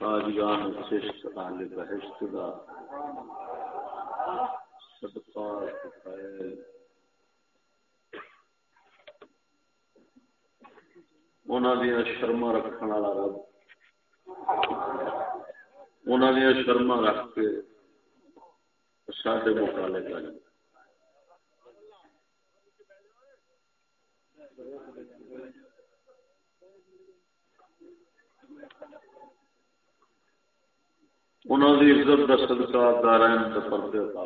خاجگان چشت آل بہشت دا صدقہ خیر دیا شرما رکھنے والا رب انہوں دیا شرما رکھ کے سارے مقابلے کر انہوں نے عزت کا صدقہ دارائن کے پردے عطا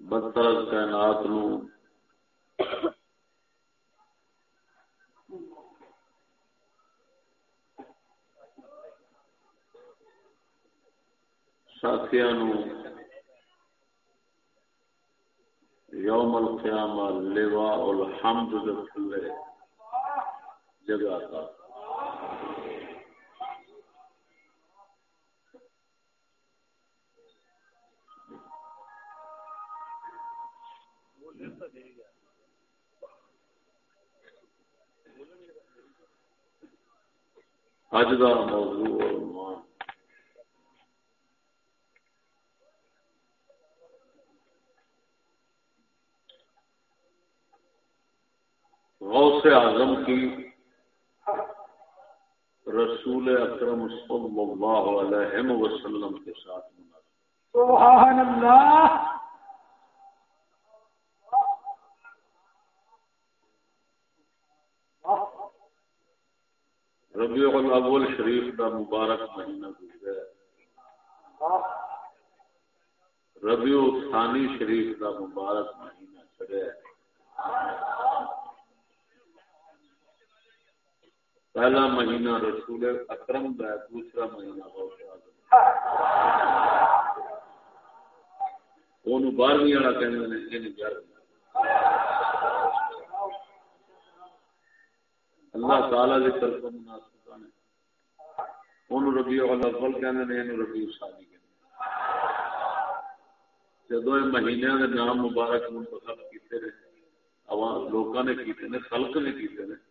بدتر کائنات نو ساتھیاں نو یوم القیامہ لوا الحمد کھلے جگہ کا اج کا موضوع اور غوث اعظم کی رسول اکرم صلی اللہ علیہ وسلم کے ساتھ سبحان اللہ. ربیع الاول شریف کا مبارک مہینہ گزرا ربیع ثانی شریف کا مبارک مہینہ چڑھا پہلا مہینہ رسول اکرم کا دوسرا مہینہ بارہویں والا کہ اللہ تعالی کی طرف مناسب نے ربیع الاول کہتے ہیں ربیع ثانی جدو یہ مہینوں کے نام مبارک منتخب کیتے رہے لوگوں نے کیتے خلق نے کیتے ہیں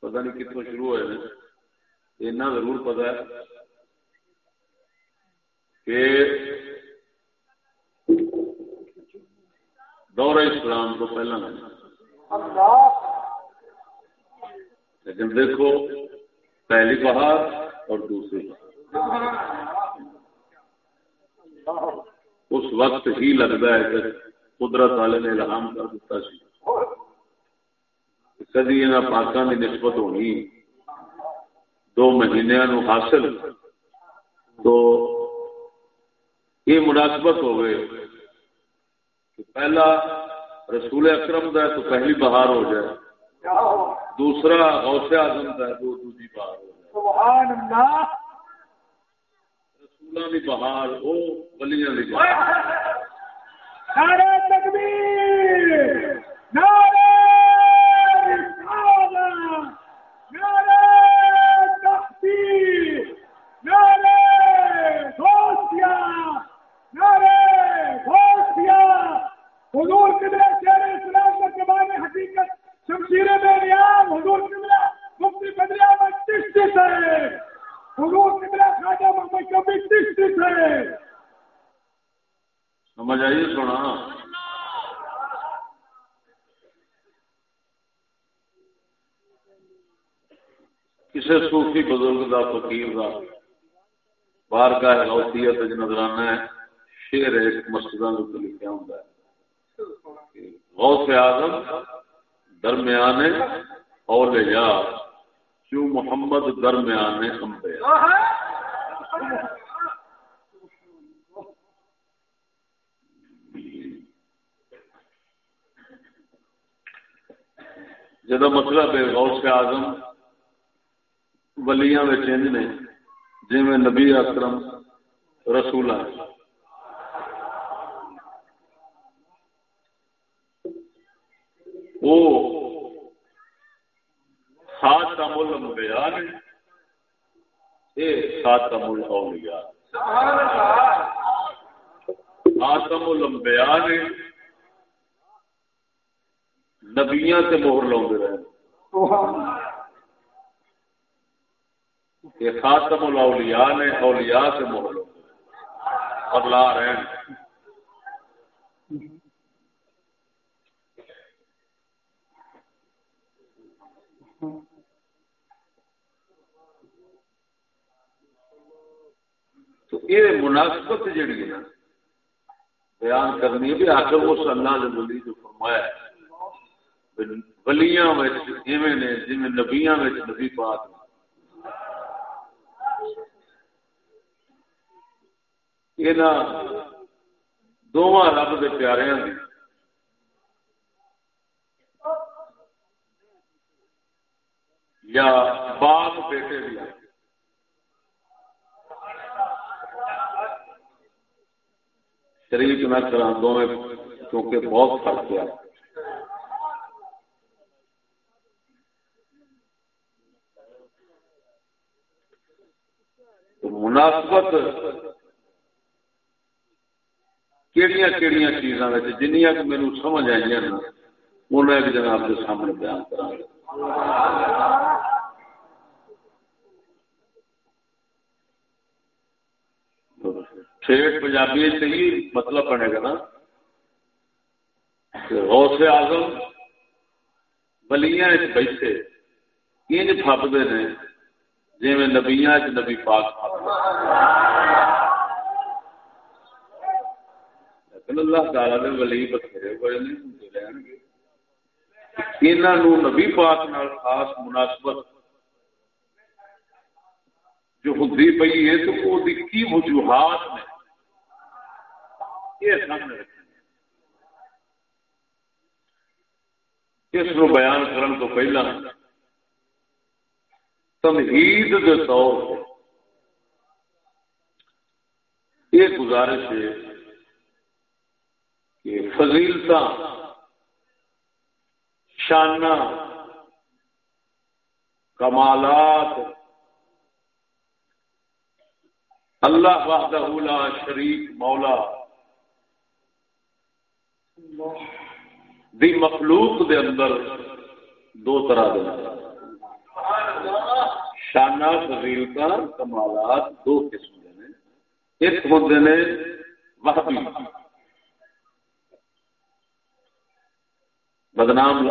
پتا نہیں کتوں شروع ہوئے اینا ضرور پتا ہے۔ کہ دور اسلام تو پہلا لیکن دیکھو، پہلی بہار اور دوسری بہار۔ اس وقت ہی لگتا ہے کہ قدرت والے نے الہام کر دیتا سی۔ کدی پاکوں کی نسبت ہونی دو مہینوں نو حاصل تو یہ مناسبت ہوئے کہ پہلا رسول اکرم دا تو پہلی بہار ہو جائے دوسرا غوث اعظم دا تو دوسری بہار ہو جائے سبحان اللہ بہار وہ بلیاں کی بہار نعرہ تکبیر نعرہ حضور قبلہ شہر اسلام کا کباب حقیقت شمشیر میں حضور قبلہ مفتی بدری احمد چشتی سے حضور قبلہ خواجہ محمد کبھی چشتی سے سمجھ آئیے سنا کسی صوفی بزرگ کا فقیر کا بار کا غوثیت نظرانہ ہے شیر ہے مسجد لکھا ہوں غوث اعظم درمیان اولیاء کیوں محمد درمیان انبیاء جدا مطلب ہے غوث اعظم ولیاں میں چینج نے جی میں نبی اکرم رسول وہ خاتم الانبیاء نے یہ خاتم الاولیاء۔ خاتم الانبیاء نے نبیاں سے مہر لاؤ رہے۔ یہ خاتم الاولیاء نے اولیاء سے مہر لاؤ اور لا رہے یہ مناسبت جیڑی ہے نا، بیان کرنی ہے بھی آخر اس اللہ نے ولی جو فرمایا ہے ولیاں ایویں نے جی نبیاں نبی پاک یہ دونوں رب کے پیارے ہیں یا باپ بیٹے بھی شریف نہ کرا دونوں کیونکہ بہت فرق ہے مناسبت کہڑی کہڑی چیزاں جنیا میرے سمجھ آئی ہیں انہیں بھی جناب کے سامنے بیان کرا ٹھیک پنجابی صحیح مطلب بنے گا نا۔ غوث آزم بلیاں بیٹھے۔ انج تھپتے ہیں جی میں نبیاں نبی پاک لیکن اللہ تعالی نے ولی بتھیرے بڑے نہیں ہوتے رہن گے۔ انہوں نبی پاک نال خاص مناسبت جو ہوتی پی ہے، تو وہ کی وجوہات نے؟ یہ سامنے اس کو بیان کرن تو پہلا تمہید کے طور یہ گزارش ہے کہ فضیلتا شانہ کمالات اللہ وحدہ لا شریک مولا دی مخلوق دے اندر دو طرح دے شانہ فضیلتا کمالات دو قسم دے ایک ہوتے نے وحبی بدنام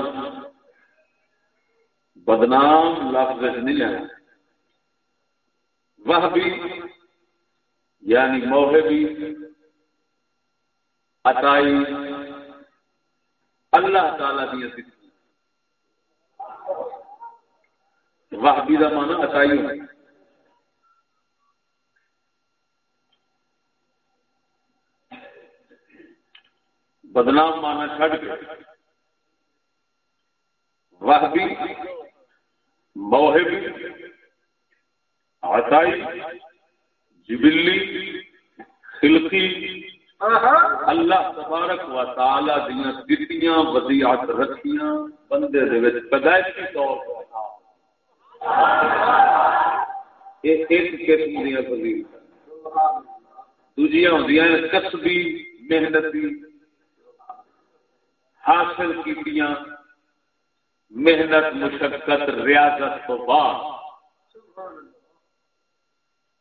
بدنام لفظ نہیں ہے وہ بھی یعنی موہے بھی عطائی۔ اللہ تعالی دیا واہبی کا مانا اچائی ہونا۔ بدنام مانا چڑھ کے۔ واہبی موہبی عطائی، جبلی، خلقی۔ اللہ تبارک و تعالی دیا دتیاں وضیعت رکھیاں بندے دے وچ پیدائشی طور ہاں۔ ایک قسم دیا فضیلت دوجیاں ہوندیاں کسبی محنتی، حاصل کیتیاں، محنت، مشقت، ریاضت تو بعد۔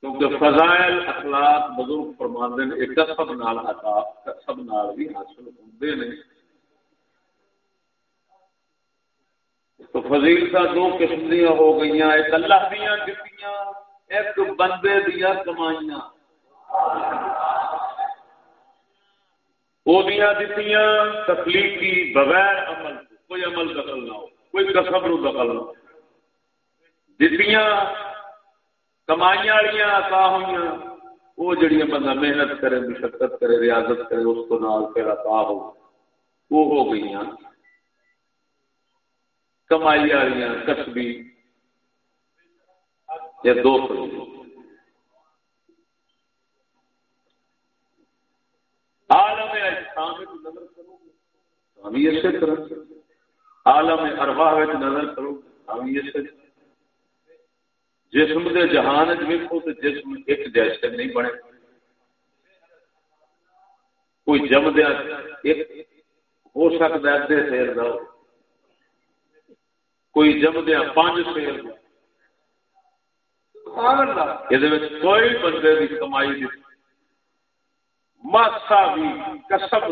کیونکہ فضائل اخلاق بزرگ فرماندے نے ایک کسب نال عطا کسب نال بھی حاصل ہوندے نے تو فضیلتا دو قسم دیا ہو گئی ایک اللہ دیا دتیاں ایک بندے دیا کمائیاں۔ وہ دیا دتیاں تخلیقی بغیر عمل، کوئی عمل دخل نہ ہو، کوئی کسب نو دخل نہ ہو۔ دتیاں کمائی والی عطا ہوئی وہ جڑی بندہ محنت کرے، مشقت کرے، ریاضت کرے، اس کو نال پھر عطا ہو، وہ ہو گئی کمائی والی کسبی یہ دو عالم اجسام نظر کرو۔ ہم اسی طرح۔ عالم ارواح نظر کرو۔ ہم اسی جسم دے جہان ویکو تو جسم ایک جیسے نہیں بنے۔ کوئی جمدیا ہو سکتا ہے سیر کا کوئی جمدیا پانچ سیر یہ کوئی بندے کی کمائی ماسا بھی کسب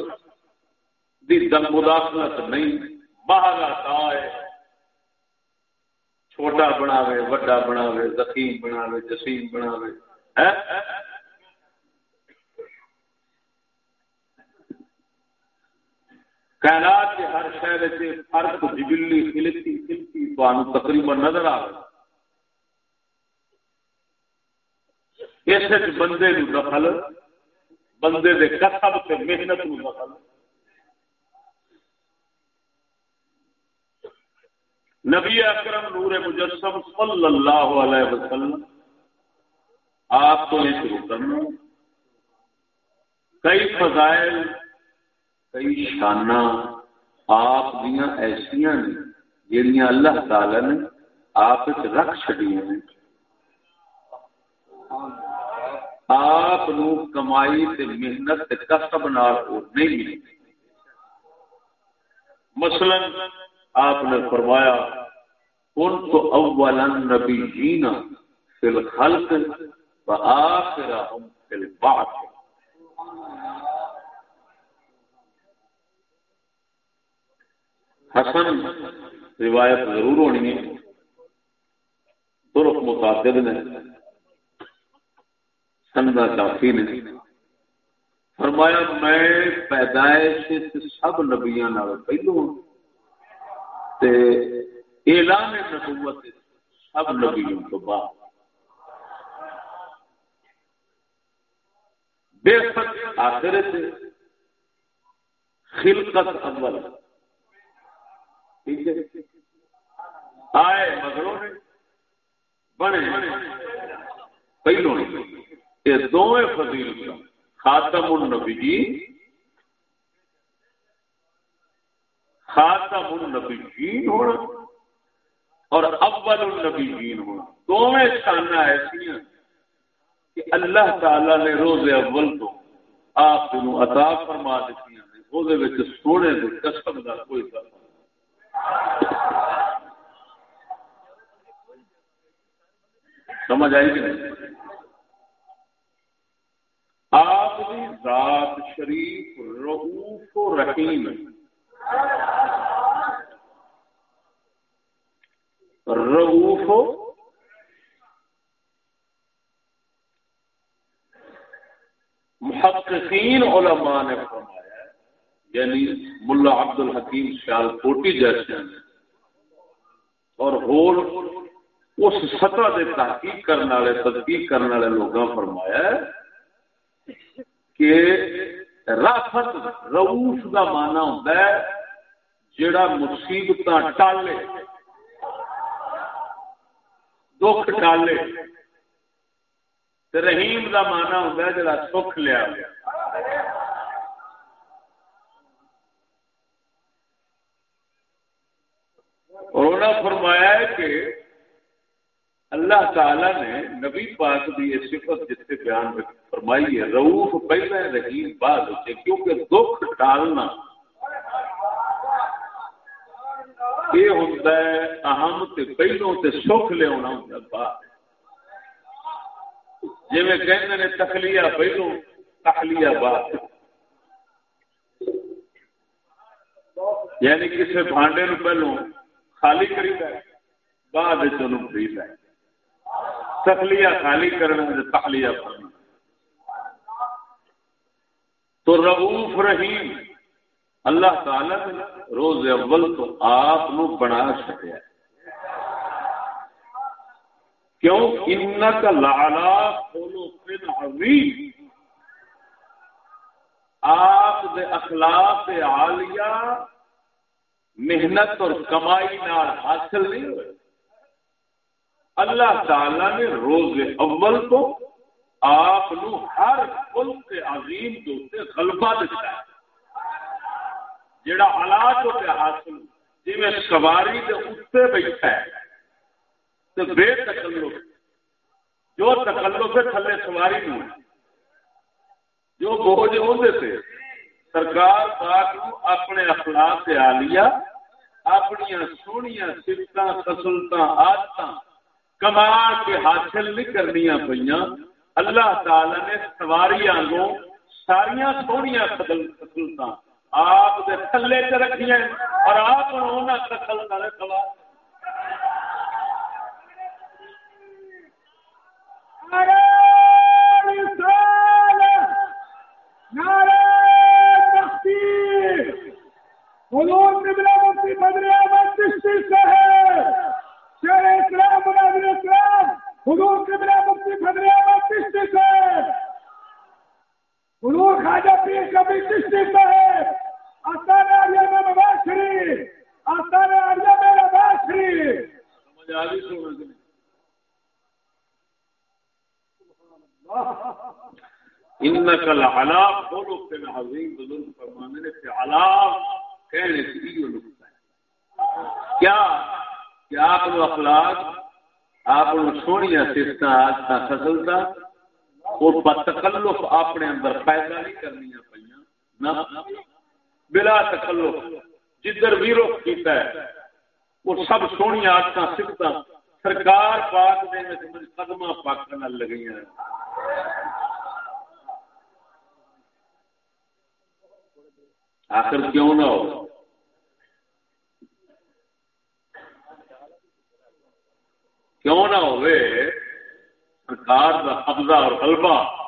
دی مداخلت نہیں۔ باہر آتا ہے۔ چھوٹا بناوے، وڈا بناوے، زخیم بناوے، جسیم بناوے۔ کائنات کے ہر شہر سے فرق جبلی کھلتی کھلتی تو تقریباً نظر آ اس بندے نو دخل بندے دے کسب سے محنت نو دخل نبی اکرم نور مجسم صلی اللہ علیہ وسلم، آپ تو یہ شروع کرنا کئی فضائل، کئی شانہ آپ دیا ایسا نے جہیا اللہ تعالی نے آپ رکھ چڑی ہیں۔ آپ کمائی تے محنت تے کسب نال نہیں۔ ملی مثلاً آپ نے فرمایا ان تو اول نبی جینا فی الخلق و آخرہم فی البعث. حسن، روایت ضرور ہونی ہے۔ ترک متعدد نے سندا کافی نے فرمایا، میں پیدائش سب نبیاں پہلو ہوں۔ تے اعلان نبوت سب نبیوں تو بعد۔ بے شک آخر سے خلقت اول۔ ٹھیک ہے؟ آئے مگروں نے، بنے۔ پہلو یہ دونوں فضیل خاتم النبیین خاتم النبیین ہونا اور اول النبیین ہونا دونوں شانہ ایسی ہیں کہ اللہ تعالی نے روز اول تو آپ کو عطا فرما دیتی ہیں۔ وہ سونے دے قسم کا کوئی گل سمجھ آئی کہ نہیں؟ آپ کی ذات شریف رعوف و رحیم ہے۔ روف محققین علماء نے فرمایا یعنی ملا عبد الحکیم شال کوٹی جیسے ہیں۔ اور اس سطح دے تحقیق کرنے والے تدقیق کرنے والے لوگوں فرمایا کہ رافت روف کا مانا ہوتا ہے جڑا مصیبت ٹالے، دکھ ٹالے۔ رحیم کا مانا ہوتا ہے جڑا سکھ لیا۔ اور انہوں فرمایا ہے کہ اللہ تعالی نے نبی پاک کی یہ صفت جتنے بیان فرمائی ہے روف پہلے رحیم بعد ہوتے کیونکہ دکھ ٹالنا یہ ہوتا ہے، اہم تے پہلو تے سکھ لیا ہوتا بعد۔ جی میں کہنے نے تخلیہ پہلو تخلیہ بعد۔ یعنی کسی بھانڈے نو پہلو خالی کری ہے بعد خرید ہے تخلیہ خالی کرنا تخلیہ کرنا تو رعوف رحیم، اللہ تعالی نے روز اول تو آپ بنا سکیا کیوں؟ ان کا لالا کھولو پن عظیم۔ آپ دے اخلاق عالیہ، محنت اور کمائی نال حاصل نہیں ہوئے۔ اللہ تعالی نے روز اول تو آپ ہر ملک عظیم دوسرے غلبہ دیتا ہے جڑا حالات ہوتے حاصل جی میں سواری کے اتنے بیٹھا ہے تو بے تکلف، جو تکلو سے تھلے سواری نو جو بوجھ ہوتے تھے سرکار پاک اپنے اخلاق سے آلیا اپنی سونیا سفت خسلت آدت کما کے حاصل نہیں کرنی پہ اللہ تعالی نے سواری آگوں ساریا سونیا خسلت آپ کے تھلے چ رکھیا اور آپ خسلت نے سوار حضور قبلہ مفتی بدر احمد چشتی صاحب۔ شیر اسلام مناظر اسلام حضور قبلہ مفتی بدر احمد چشتی صاحب حضور خواجہ پیر کبھی چشتی صاحب آستان آریا میں نواز شریف آستان آریا میں نواز شریف۔ انك لعلى خلق عظيم بزرگ فرمانے نے کہ علاق کہنے سے یہ نقطہ ہے۔ کیا؟ کہ آپ اخلاق، آپ لو سونیا سفت آجتا فصلتا اور بتکلف اپنے اندر پیدا نہیں کرنی پہ بلا تکلف جدھر بھی رخ کیتا ہے، وہ سب سونی آدت سفت سرکار پاک نے قدم پاک لگی ہیں آخر کیوں نہ ہو؟ کیوں نہ ہوئے؟ سرکار کا قبضہ اور غلبہ۔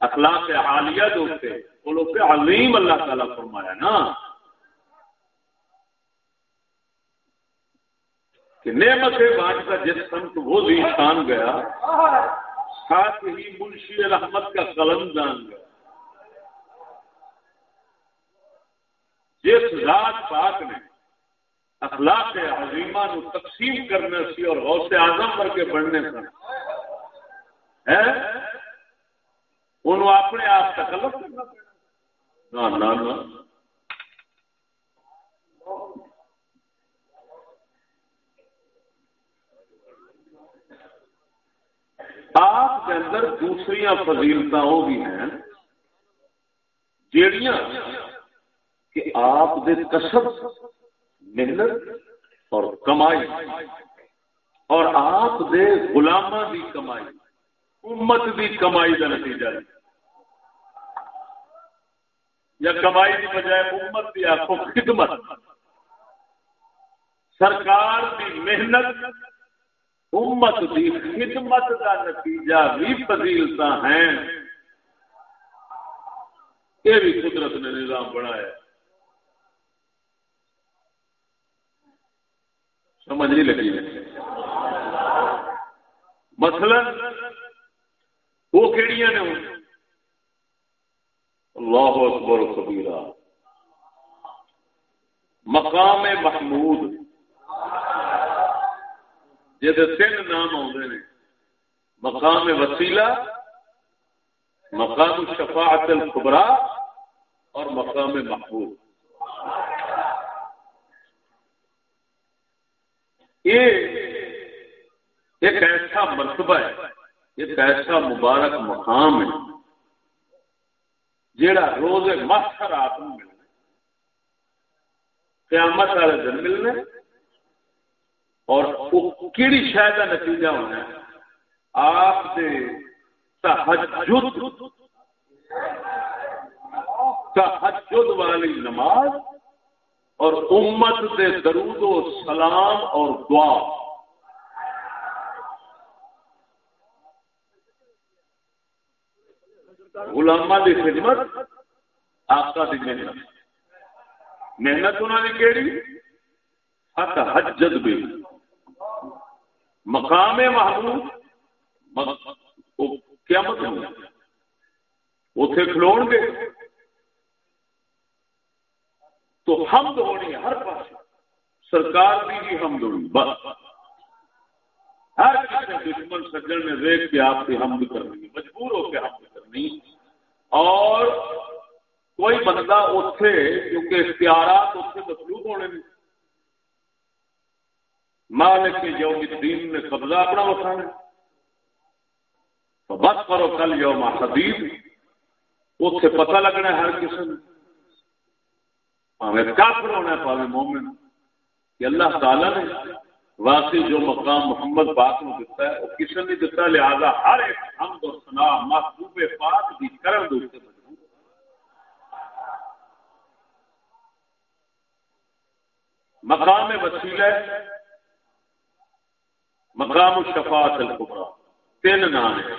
اخلاق حالیہ جو تھے، وہ لوگ پہ عظیم اللہ تعالیٰ فرمایا نا۔ کہ نعمت بانٹ کا جس سمت وہ بھی انسان گیا۔ ساتھ ہی منشی الحمد کا قلم جان گیا۔ جس ذات پاک نے اخلاق عظیمہ نو تقسیم کرنے سی اور غوث اعظم کر کے بڑھنے سن۔ انہوں اپنے آپ تکلف کرنا پڑنا نہ آپ کے اندر دوسری فضیلت وہ بھی ہیں، جیڑیاں کہ آپ دے کسب محنت اور کمائی اور آپ دے غلامہ دی کمائی، امت دی کمائی کا نتیجہ ہے۔ یا کمائی کی بجائے امت کی آپ کو خدمت۔ سرکار کی محنت، امت کی خدمت کا نتیجہ بھی فضیلتا ہیں۔ یہ بھی قدرت نے نظام بنایا۔ سمجھ نہیں لگی۔ مثلا وہ کہڑی نے اللہ اکبر کبیرہ۔ مقام محمود۔ جی تین نام آتے ہیں۔ مقام وسیلہ، مقام شفاعت القبرا اور مقام محمود۔ یہ ایک ایسا مرتبہ ہے، ایک ایسا مبارک مقام ہے، جیڑا روز ماسٹر آپ ملنا قیامت والے دن ملنے، اور کیڑی شاید کا نتیجہ ہونا ہے، آپ سے تحجد تحجد والی نماز اور امت دے درود و سلام اور دعا۔ غلامہ دی خدمت آقا دی محنت۔ محنت انہوں نے کہڑی حق حجت بھی۔ مقام محمود کیا مطلب اتے کھلو گے۔ تو حمد ہونی ہر پاس سرکار کی بھی جی حمد ہونی بس۔ ہر کسی دشمن سجن نے دیکھ کے آپ کی حمد کرنی مجبور ہو کے حمد کرنی اور کوئی بندہ اتے کیونکہ اختیارات اتنے مطلوب ہونے نے مالک کے یوم الدین نے قبضہ اپنا وسانا بس کرو کل یوم حدید۔ اتنے پتہ لگنا ہر کسی نے پاوے کافر ہونا ہے، پاوے مومن۔ کہ اللہ تعالی نے واقعی جو مقام محمد پاک نے دیتا ہے، وہ کسی نے دیتا لہذا ہر ایک حمد و سنا محبوب پاک کی کرن دوسرے مجبور۔ مقام وسیلہ مقام الشفاعت الکبرى تین نام ہیں۔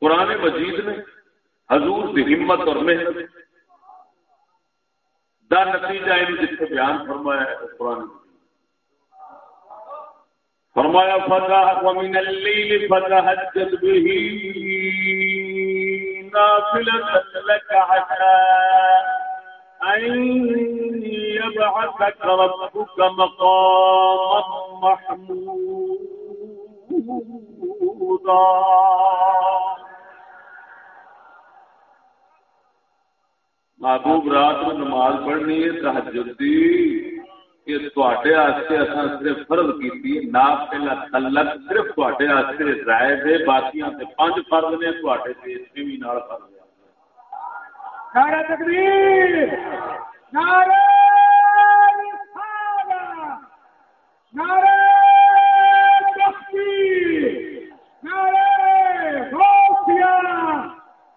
قرآن مجید نے حضور کی ہمت اور محنت دا نتیجہ ان جتنے بیان فرمایا ہے قرآن فرمایا، فتح ومن الليل فتهجد به نافلة لك عسى أن يبعثك ربك مقاما محمودا. محبوب رات میں نماز پڑھنی ہے تحجد دی۔ کہ تواڈے واسطے اساں صرف فرض کیتی ہے نا پہلا تلک صرف تواڈے واسطے رائے دے، باقیاں تے پانچ فرض نے تواڈے تے اس بھی نال فرض ہے۔ نعرہ تکبیر! نعرہ رسالہ نعرہ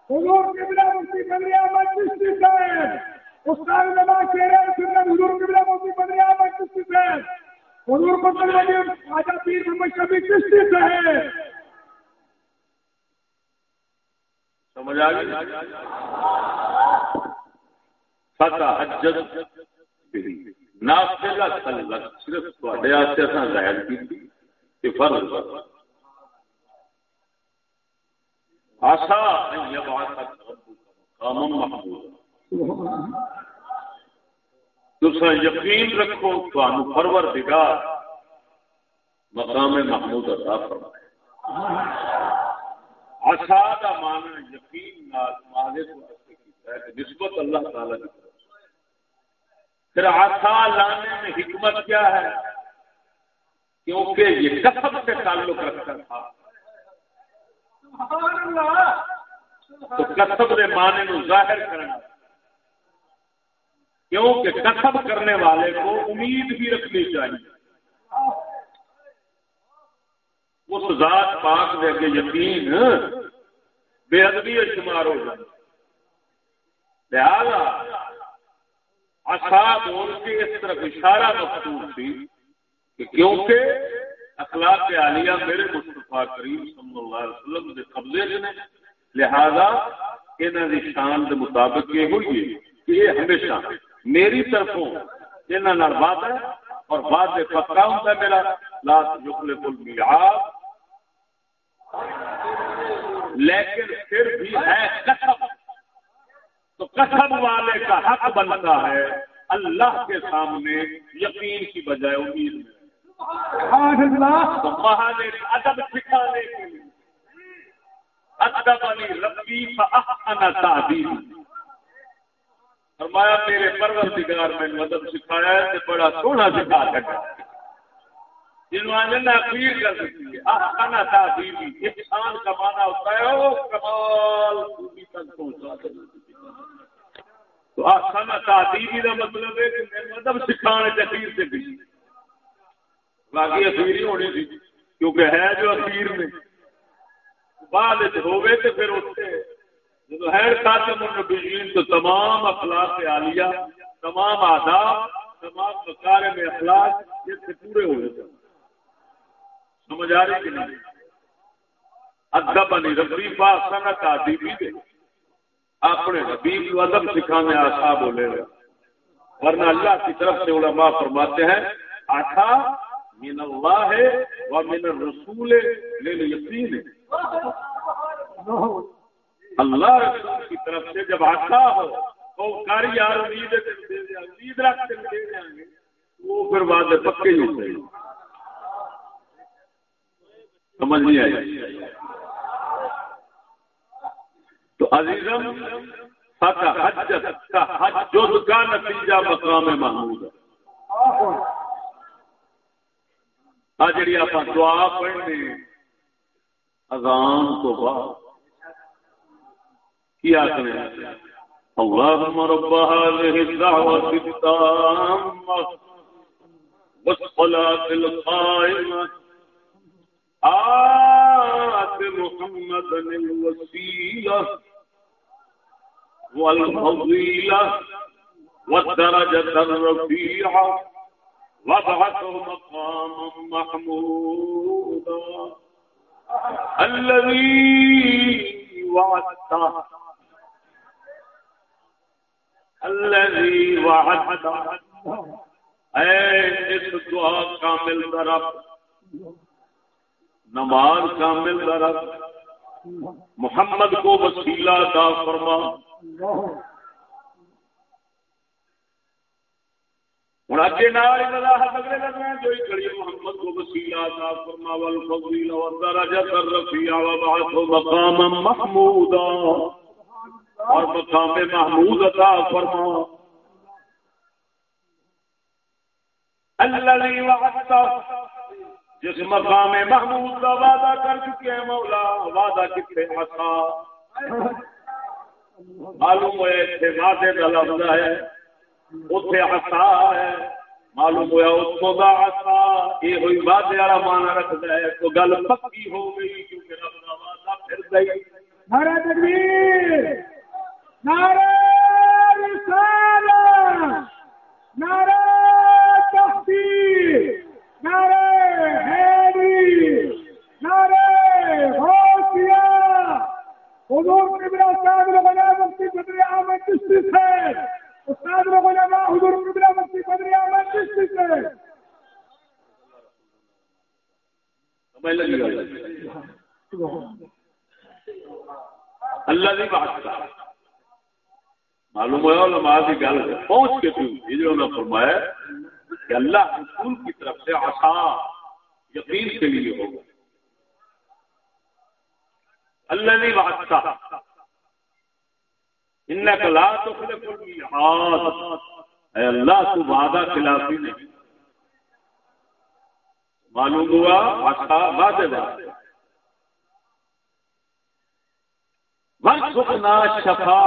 حضور قبلہ مفتی بدری احمد چشتی صاحب استاد نما شیرے سنت حضور قبلہ مفتی بدری احمد چشتی صاحب حضور قبل ولی خواجہ پیر محمد شبی چشتی صاحب سمجھ آ گئی؟ فتح حجت نافلہ تلک صرف تواڈے واسطے اساں ظاہر کیتی، کہ فرض فرض آسا دوسرا، یقین رکھو تو پرور مقام محمود عطا فرمائے. آسا کا مانا یقین نسبت اللہ تعالی کی طرف پھر آسا لانے میں حکمت کیا ہے؟ کیونکہ یہ کسب سے تعلق رکھتا تھا۔ تو کسب کے معنی نو ظاہر کرنا۔ کیونکہ کسب کرنے والے کو امید بھی رکھنی چاہیے۔ اس ذات پاک دے کے یقین بے ادبی شمار ہو جائے لہذا آسا بول کے اس طرف اشارہ مقصود تھی کہ کیونکہ اخلاق عالیہ میرے مصطفیٰ کریم صلی اللہ علیہ وسلم کے قبضے نے، لہذا انہوں کی شان کے مطابق یہ ہوئی کہ یہ ہمیشہ میری طرفوں یہاں بات ہے اور بات پکا ہوتا ہے میرا لات جکلے پل میاد لیکن پھر بھی ہے کسب تو کسب والے کا حق بنتا ہے اللہ کے سامنے یقین کی بجائے امید میں۔ ادب سکھانے کے لیے۔ ادب علی ربی تعبیر۔ فرمایا، میرے پروردگار، میں ادب سکھایا ہے تو بڑا سونا سکھا سکتا جنہوں آج اپیل کر سکتی ہے احسن تعبیر۔ انسان کا مانا ہوتا ہے وہ کمال، خوبی تک پہنچا تو احسن تعبیر کا مطلب ہے کہ میں ادب سکھانے چکیر سے بھی۔ باقی اخیر ہی ہونی تھی کیونکہ ہے جو اخیر میں بعد ہوئے تو پھر اتنے جب ہے خاتم النبیین تو تمام اخلاق عالیہ تمام آداب تمام مکار میں اخلاق یہ سے پورے ہوئے تھے سمجھ آ رہی کہ نہیں ادب علی ربی پاک سنت آدیبی دے اپنے حبیب کو ادب سکھانے آسا بولے رہے ورنہ اللہ کی طرف سے علماء فرماتے ہیں آٹھا من اللہ و من الرسول للیقین اللہ کی طرف سے جب آتا ہو تو کاری یار امید امید رکھتے دے جائیں گے وہ پھر بعد پکے ہی ہوتے. ہیں سمجھ نہیں آئی؟ تو عزیزم فتح حجت کا حج کا نتیجہ مقام محمود ہے. جی آپ دعا پڑھنے اذان تو بعد کیا کریں اللهم رب هذه الدعوة التامة والصلاة القائمة آت محمد الوسيلة والفضيلة والدرجة الرفيعة وابعثه مقاما محمودا. الذي وعدته. الذي وعدته. اے اس دعا کامل درب نماز کامل درب محمد کو وسیلہ دا فرما. ہوں اگے نال وضاحت اگلے کڑی محمد کو وسیلہ عطا فرما الرفیع وبعث مقام محمودا اور مقام محمود عطا فرما الذي وعدت جس مقام محمود کا وعدہ کر چکے ہیں مولا وعدہ کتنے عطا معلوم ہوئے تھے وعدے کا لفظ ہے اتے آسا ہے معلوم ہوا اتوں کا آسا یہ ہوئی وعدے والا مانا رکھتا ہے تو گل پکی ہو گئی کیونکہ رب کا وعدہ پھر گئی نعرہ تکبیر نعرہ رسالت نعرہ تحقیق نعرہ حیدری نعرہ غوثیہ حضور قبلہ صاحب لغنا مفتی بدر احمد چشتی سے استاد لوگوں نے کہا حضور قبلہ مفتی بدر احمد چشتی سے۔ اللہ کی بات کا معلوم ہوا علماء کی گل پہنچ کے تھی یہ جو نے فرمایا کہ اللہ رسول کی طرف سے آسا یقین کے لیے ہوگا۔ اللہ نے بات کا لا تخلف الميعاد اے اللہ، تو وعدہ خلافی نہیں۔ معلوم ہوا؟ آسا وعدے دار وقنا شفا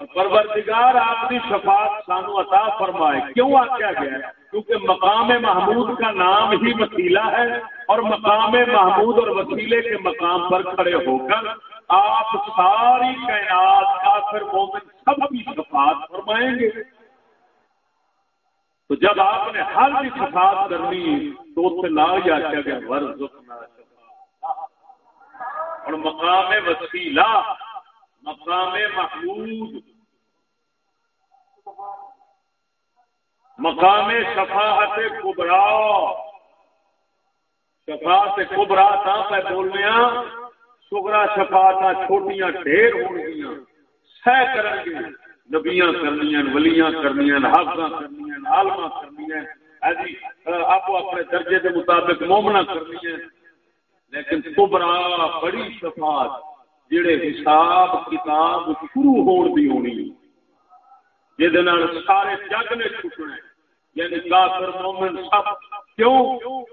اور پروردگار، آپ کی شفاعت سانو عطا فرمائے۔ کیوں آخیا گیا کیونکہ مقام محمود کا نام ہی وسیلہ ہے اور مقام محمود اور وسیلے کے مقام پر کھڑے ہو کر آپ ساری کائنات کافر مومن سب کی شفاعت فرمائیں گے۔ تو جب آپ نے ہر کی شفاعت کرنی تو اس سے لا یا کیا گیا؟ ورز اور مقام وسیلہ، مقام محمود۔ مقام شفاعت کبرا۔ شفاعت کبرا تھا پہ بولنے سگرا شفاعت چھوٹیاں ڈھیر ہو گیا سہ کر گے، نبیاں کرنی ولیاں کرنی حافظ کرنی عالما کرنی ہاں جی آپ اپنے درجے کے مطابق مومنا کرنی ہے لیکن کبرا بڑی شفاعت، جڑے حساب کتاب شروع ہون دی ہونی۔ جہد سارے جگ نے چھٹنے یعنی کافر مومن سب کیوں؟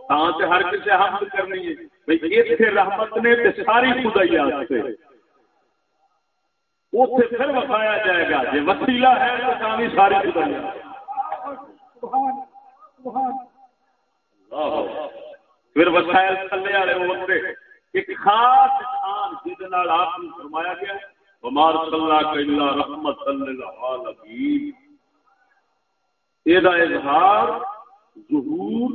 تاں تے ہر کسے حمد کرنی ہے۔ بھئی ایتھے رحمت نے تے ساری خدائی واسطے اوتھے پھر وکھایا جائے گا۔ جے وسیلہ ہے تو تاں بھی ساری خدائی سبحان سبحان اللہ۔ پھر وسائل تھلے والے اوتے ایک خاص شان جس نال آپ نے فرمایا گیا۔ ومار صلی اللہ الا رحمت للعالمین یہ اظہار ظہور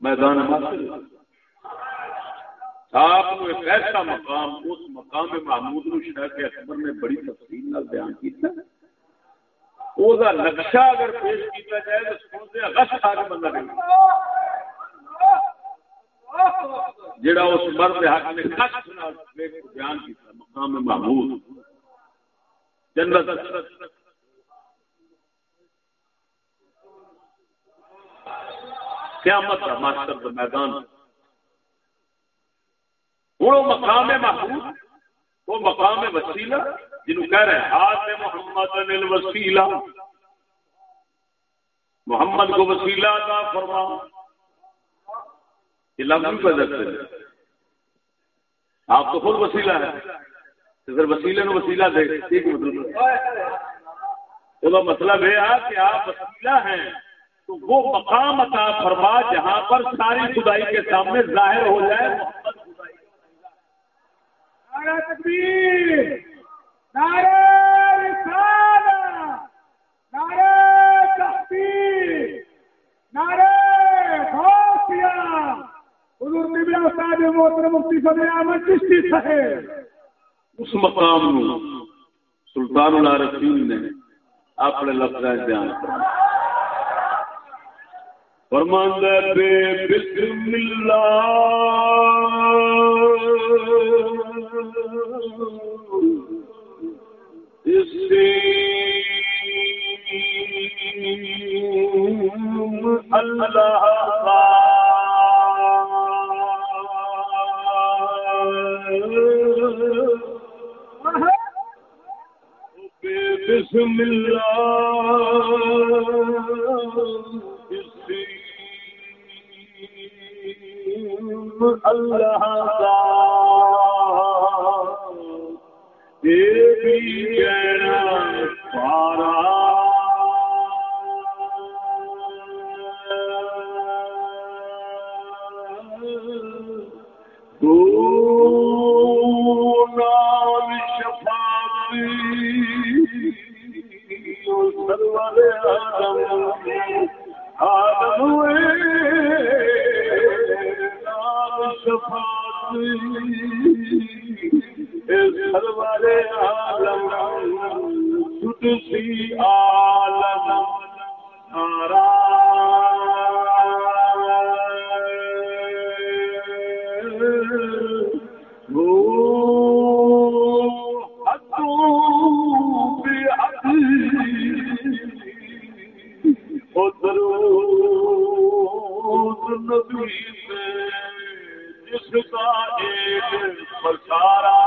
میدان آپ کو ایک ایسا مقام، اس مقام محمود شہر کے اکبر نے بڑی تفصیل نال بیان کیا وہ نقشہ اگر پیش کیا جائے تو سنتے اگست کھا کے بندہ نہیں جڑا اس مرد حق نے کچھ بیان کیا مقام محمود۔ جنت قیامت کا ماسٹر دا میدان ہوں وہ مقام محبوب وہ مقام وسیلہ جنہوں کہہ رہے ہیں، ہاتھ محمد الوسیلہ۔ محمد کو وسیلہ کا فرما۔ یہ لفظ پیدا کرے آپ تو خود وسیلہ ہے پھر وسیلے نو وسیلہ دے ٹھیک مطلب وہ مطلب یہ ہے کہ آپ وسیلہ ہیں۔ تو وہ مقام عطا فرما جہاں پر ساری خدائی کے سامنے ظاہر ہو جائے۔ نعرہ تکبیر نعرہ رسالہ نعرہ تحقیر نعرہ غوثیہ۔ حضور قبلہ استاد محترم مفتی صدر احمد چشتی صاحب۔ اس مقام نو سلطان العارفین نے اپنے لفظ بیان کرا فرماند بے بسم اللہ۔ اس اللہ بسم اللہ۔ اللہ کا۔ پارا نام شفاعی سرور آدم آدم سرورے عالم سی عالم سارا پر سارا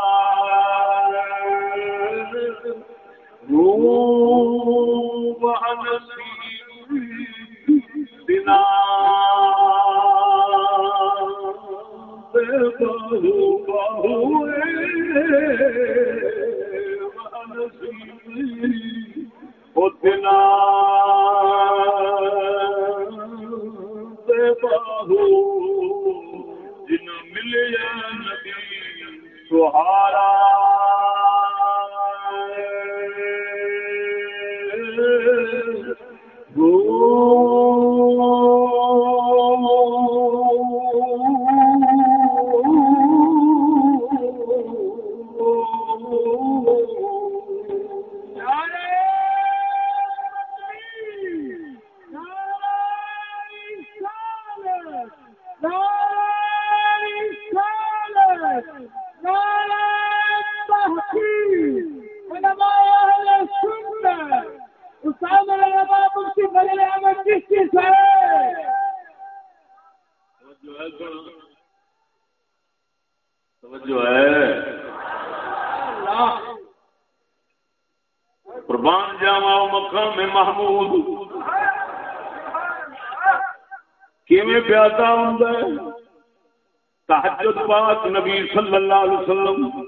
نبی صلی اللہ علیہ وسلم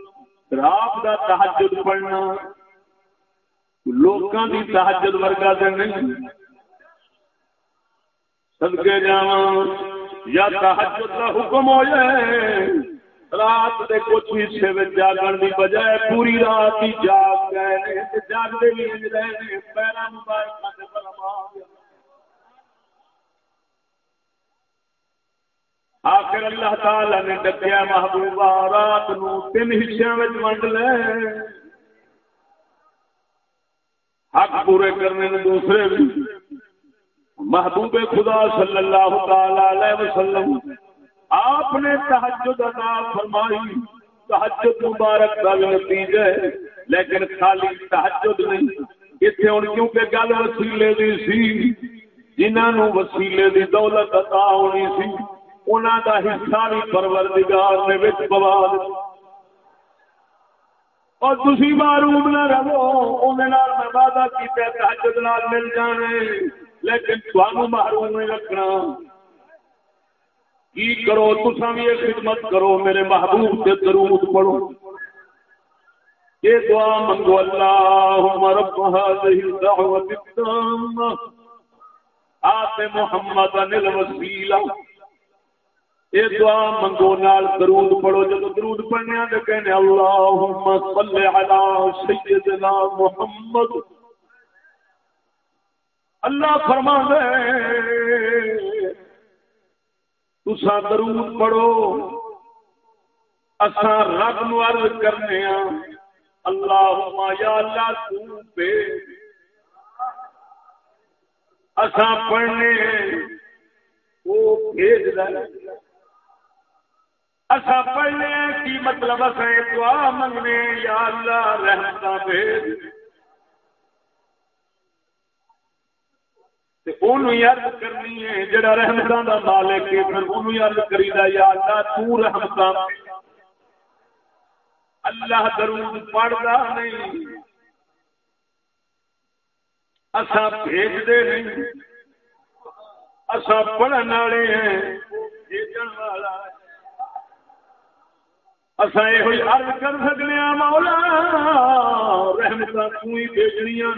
رات کا تحجد پڑھنا لوگوں کی تحجد ورگا دے نہیں۔ سدکے جا یا تحجد کا حکم ہو جائے رات کے کچھ حصے میں جاگن کی بجائے پوری رات ہی جاگ گئے جاگتے بھی رہے پیروں مبارک آخر اللہ تعالی نے ڈکیا محبوبہ رات نو تین حصوں میں ونڈ لے۔ حق پورے کرنے نے دوسرے بھی۔ محبوب خدا صلی اللہ تعالی علیہ وسلم، آپ نے تحجد ادا فرمائی۔ تحجد مبارک کا نتیجہ ہے، لیکن خالی تحجد نہیں۔ اتنے ہوں کیونکہ گل وسیلے دی سی جنہوں وسیلے دی دولت عطا ہونی سی۔ انہوں کا حصہ بھی پروردگار نے بچ پوا اور تھی معروم نہ رہو انہیں میں وعدہ کیا تحجد نال مل جانے لیکن تمہوں محروم نہیں رکھنا۔ کی کرو تسا بھی یہ خدمت کرو، میرے محبوب سے درود پڑھو۔ یہ دعا منگو اللہ رب هذه الدعوة التامة آت محمد الوسیلہ یہ دعا منگو نال درود پڑھو، جب درود پڑھنے تے کہنے اللهم صل على سيدنا محمد۔ اللہ فرما دے تسا درود پڑھو اسا رب نو عرض کرنے ہاں اللہ یا اللہ، تو پہ۔ اسا پڑھنے، وہ بھیج دے اسا پڑھنے کی مطلب اسا دعا منگنے یا اللہ رحمتہ بھیج۔ یاد کرنی ہے، جڑا رحمت مالک ہے، پھر انہوں یاد کری دا، یا اللہ تو اللہ درود پڑھتا نہیں۔ اصا بھیجتے نہیں۔ اصا پڑھن والے ہیں۔ بھیجن والا اصا یہ عرض کر سکنے مولا، رحمت تو ہی بھیجنیاں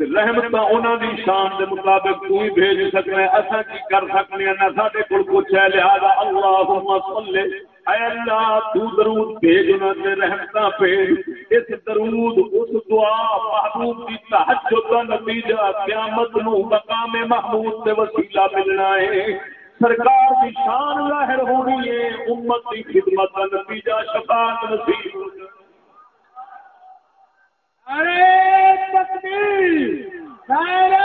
رحمت انہوں دی شان دے مطابق تو ہی بھیج سکنا ہے اسا کی کر سکنے نہ ساڈے کول کچھ ہے لہذا اللهم صل اے اللہ، تو درود بھیج انہاں تے رحمتاں بھیج اس درود، اس دعا محبوب کی تہجد کا نتیجہ قیامت نو مقام محمود تے وسیلہ ملنا ہے۔ سرکار کی شان ظاہر ہونی ہے، امت کی خدمت کا نتیجہ شفاعت نصیب ارے تکبیر، نعرہ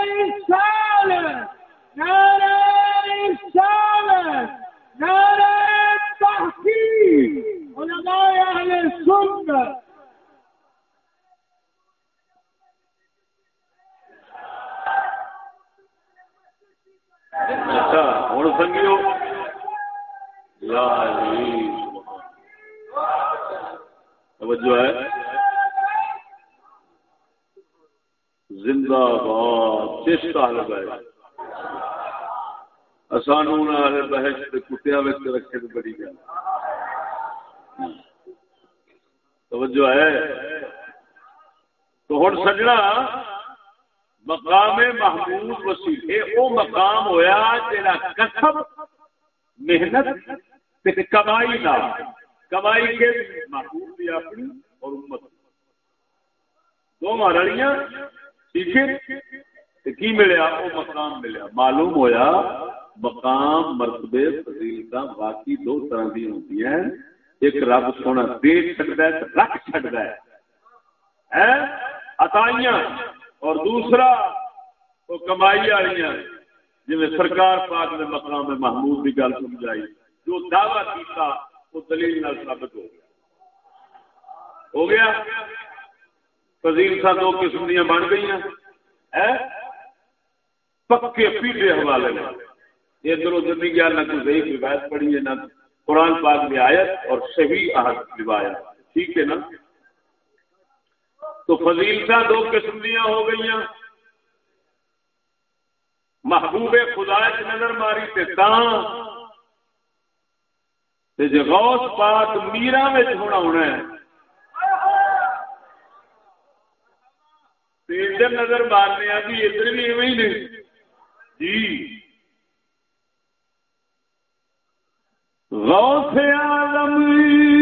رسالت نعرہ رسالت نعرہ تحقیق، علماء اہل سنت اچھا ہوں سنگیو توجہ ہے۔ زندہ باد چشت حال بہت سانو بحث کتیا رکھے تو بڑی گل۔ توجہ ہے۔ تو ہوں سجنا مقام محمود وسیع یہ وہ مقام ہویا جا کسب، محنت کمائی نہ کمائی کے محبوب بھی اپنی اور امت۔ دو مہاراڑیاں ٹھیک ہے کی ملیا؟ وہ مقام ملیا۔ معلوم ہویا مقام، مرتبے فضیلت باقی دو طرح کی ہوتی ہیں۔ ایک رب سونا دے چکتا ہے رکھ چکتا ہے۔ اتائیاں اور دوسرا وہ کمائی والی جی سرکار پاک نے مقام محمود کی گل سمجھائی، جو دعوی کیتا، وہ دلیل ثابت ہو گیا۔ ہو گیا؟ فضیلت دو قسم دیا بن گئی ہیں پکے پیڈے حوالے میں ادھر ادھر نہیں گیا، نہ کوئی صحیح روایت پڑھی ہے، نہ قرآن پاک میں آیت اور صحیح روایت۔ ٹھیک ہے نا؟ تو فضیلت دو قسم دیا ہو گئی محبوب خدا چ نظر ماری تے تاں۔ تے جی غوث پاک میرا ہونا ہونا ہے۔ ادھر نظر مارنے بھی جی، ادھر بھی ایویں ہی نہیں جی۔ غوث عالم۔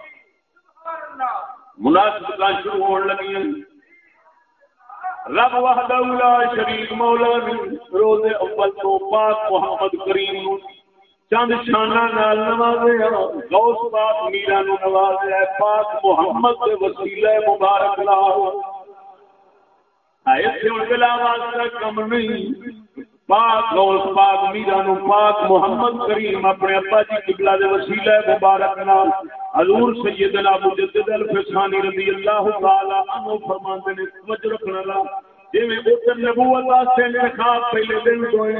مناسبت شروع ہونے لگی رب وحدہ لا شریک مولا روز اول تو پاک محمد کریم چند شانہ نال نوازیا غوث پاک میرا نو نوازیا پاک محمد کے وسیلہ مبارک لا ایتھے ہن بلا واسطہ کم نہیں۔ پاک غوث پاک میرا نو پاک محمد کریم اپنے ابا جی قبلہ دے وسیلہ مبارک نال۔ حضور سیدنا مجدد الفسانی رضی اللہ تعالی عنہ فرماندے نے، توجہ رکھنا لا، جویں اوتر نبوت واسطے انتخاب پہلے دن ہوئے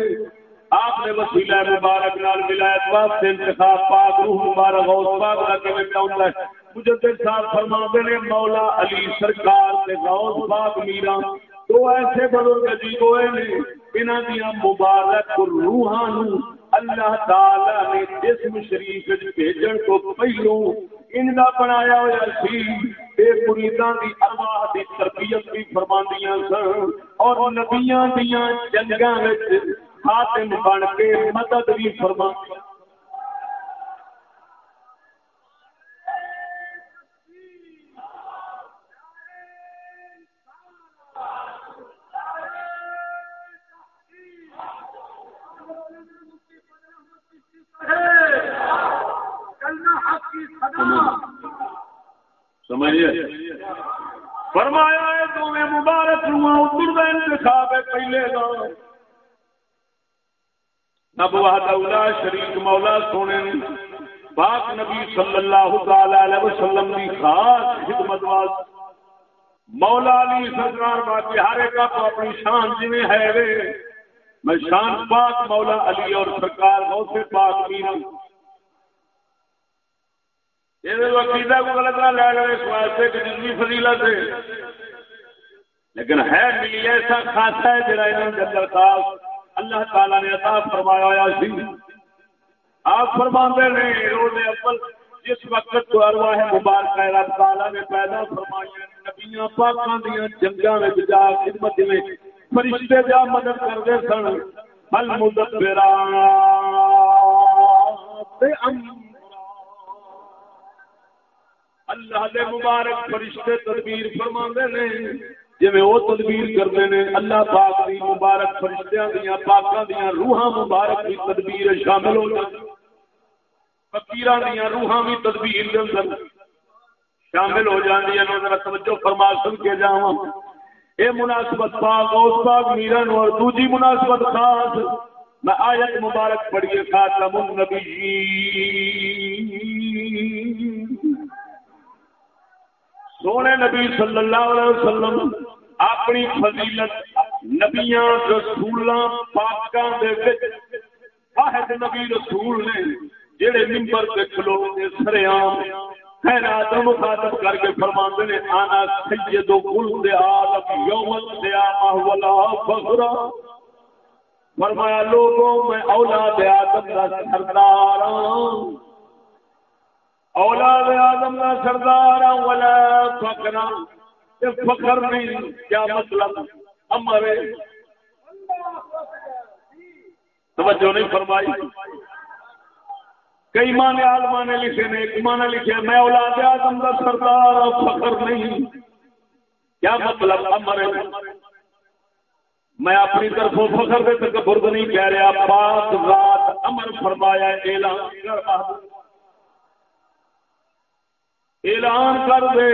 آپ نے وسیلہ مبارک نال ولایت واسطے انتخاب، پاک روح مبارک، غوث پاک دا کیویں کوندا ہے۔ مجدد صاحب فرماندے نے، مولا علی سرکار تے غوث پاک میرا تو ایسے بزرگ عجیب ہوئے نے، انہاں دیا مبارک روحان اللہ تعالی نے جسم شریف بھیجن تو پہلو ان کا بنایا ہوا سی۔ یہ مریداں دی ارواح دی تربیت بھی فرماندیاں سن اور نبیاں دیاں جنگاں وچ خاتم بن کے مدد بھی فرماندیاں۔ سمجھے فرمایا ہے تمہیں مبارک ہوا اتر کا انتخاب ہے، پہلے کا نب واہدہ شریف مولا سونے پاک نبی صلی اللہ تعالی علیہ وسلم کی خاص خدمت واس مولا علی سرکار باقی ہر ایک اپنی شان جی ہے وے۔ میں شان پاک مولا علی اور سرکار بہت سے پاک بھی ہوں۔ عقیدہ کو غلط نہ لے لو، اس واسطے کہ فضیلت ہے۔ لیکن ہے ملی، ایسا خاصا ہے جڑا انہوں اندر اللہ تعالی نے عطا فرمایا ہوا سی آپ فرماندے نے روز اول جس وقت تو ارواح مبارک رب تعالی نے پیدا فرمایا، نبیاں پاکاں دیاں جنگاں وچ جا خدمت میں فرشتے جا مدد کردے سن۔ المدبرات امر اللہ دے مبارک فرشتے تدبیر فرما نے۔ جی وہ تدبیر کرتے ہیں اللہ پاک دی مبارک فرشتیاں دیا پاکاں دیا روحاں مبارک کی تدبیر شامل ہو جاتی فقیر دیا روحاں بھی تدبیر کے اندر شامل ہو جاتی ذرا توجہ فرما سن کے جا اے مناسبت پاک اس پاک میرن اور دوجی مناسبت خاص۔ میں آیت مبارک پڑھیے، خاتم النبی سونے نبی صلی اللہ علیہ وسلم اپنی فضیلت نبیاں، رسولاں، پاکاں دے وچ واحد نبی رسول نے، جڑے منبر تے کھلو کے سریام خیرات مخاطب کر کے فرماندے نے انا سید کل دے عالم یوم القیامہ ولا فخر فرمایا، لوگوں، میں اولاد آدم کا سردار ہوں۔ اولاد آدم کا سردار ولا فخر۔ فخر نہیں، کیا مطلب؟ امر توجہ نہیں فرمائی۔ کئی مانے آلما نے لکھے نے، ایک مانے لکھے، میں اولاد آدم کا سردار فخر نہیں۔ کیا مطلب امر میں اپنی طرف فخر دے تک برد نہیں کہہ رہا پاک ذات امر فرمایا، اعلان کر اعلان کر دے،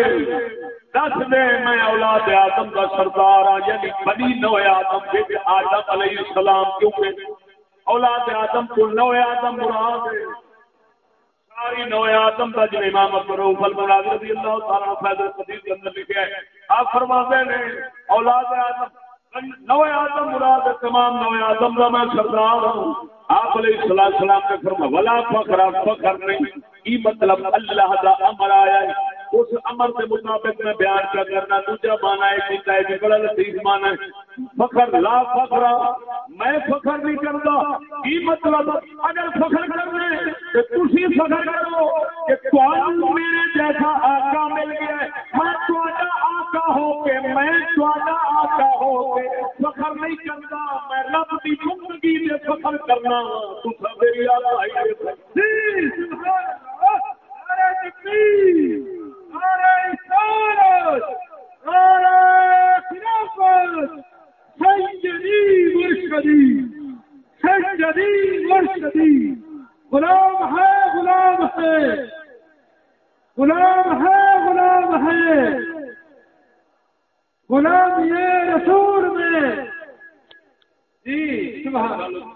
دس دے، میں اولاد آدم کا سردار ہاں یعنی بنی نو آدم دے، آدم علیہ السلام کیونکہ اولاد آدم کو نو آدم مراد ہے؟ ساری نو آدم کا جو امام اکبر فل مراد رضی اللہ تعالیٰ فیض قدیر کے اندر لکھا ہے آپ فرما دے نے اولاد آدم، نو آدم مراد تمام نو آدم کا میں سردار ہوں۔ آپ علیہ السلام نے فرما، ولا فخر فخر نہیں۔ یہ مطلب اللہ کا امر آیا ہے۔ اس امر کے مطابق میں بیان کیا کرنا دوسرا مانا ہے کہ ہے کہ بڑا لطیف مانا ہے۔ فخر، لا فخر۔ میں فخر نہیں کرتا۔ کی مطلب؟ اگر فخر کرنا ہے تو تسی فخر کرو کہ تمہیں میرے جیسا آقا مل گیا ہے۔ ہاں، میں تھوڑا آقا ہو کے، میں تھوڑا آقا ہو کے فخر نہیں کرنا سکتا میں رب کی زندگی میں فخر کرنا ہاں۔ تصا میری آئی غلام ہے غلام ہے غلام ہے غلام ہے غلام یہ رسول میں جی سبحان اللہ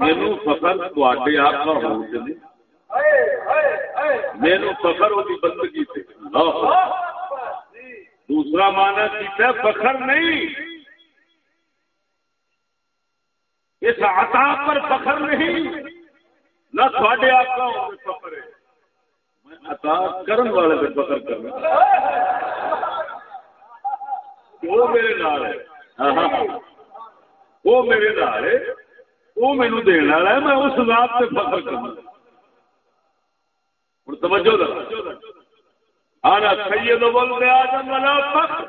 مینو فخر تے آپ کا ہو مینو فخر وہ بندگی سے دوسرا مانا کیتا فخر نہیں۔ اس عطا پر فخر نہیں۔ نہ تھوڑے آپ آقا فخر ہے۔ میں عطا کرن والے پہ فخر کرنا وہ میرے نال ہے۔ ہاں، ہاں، ہاں۔ وہ میرے نال ہے۔ وہ مینو دن والا ہے، میں اس ذات پہ فخر کرنا ہوں توجہ دا آنا سید ولد آدم والا فخر۔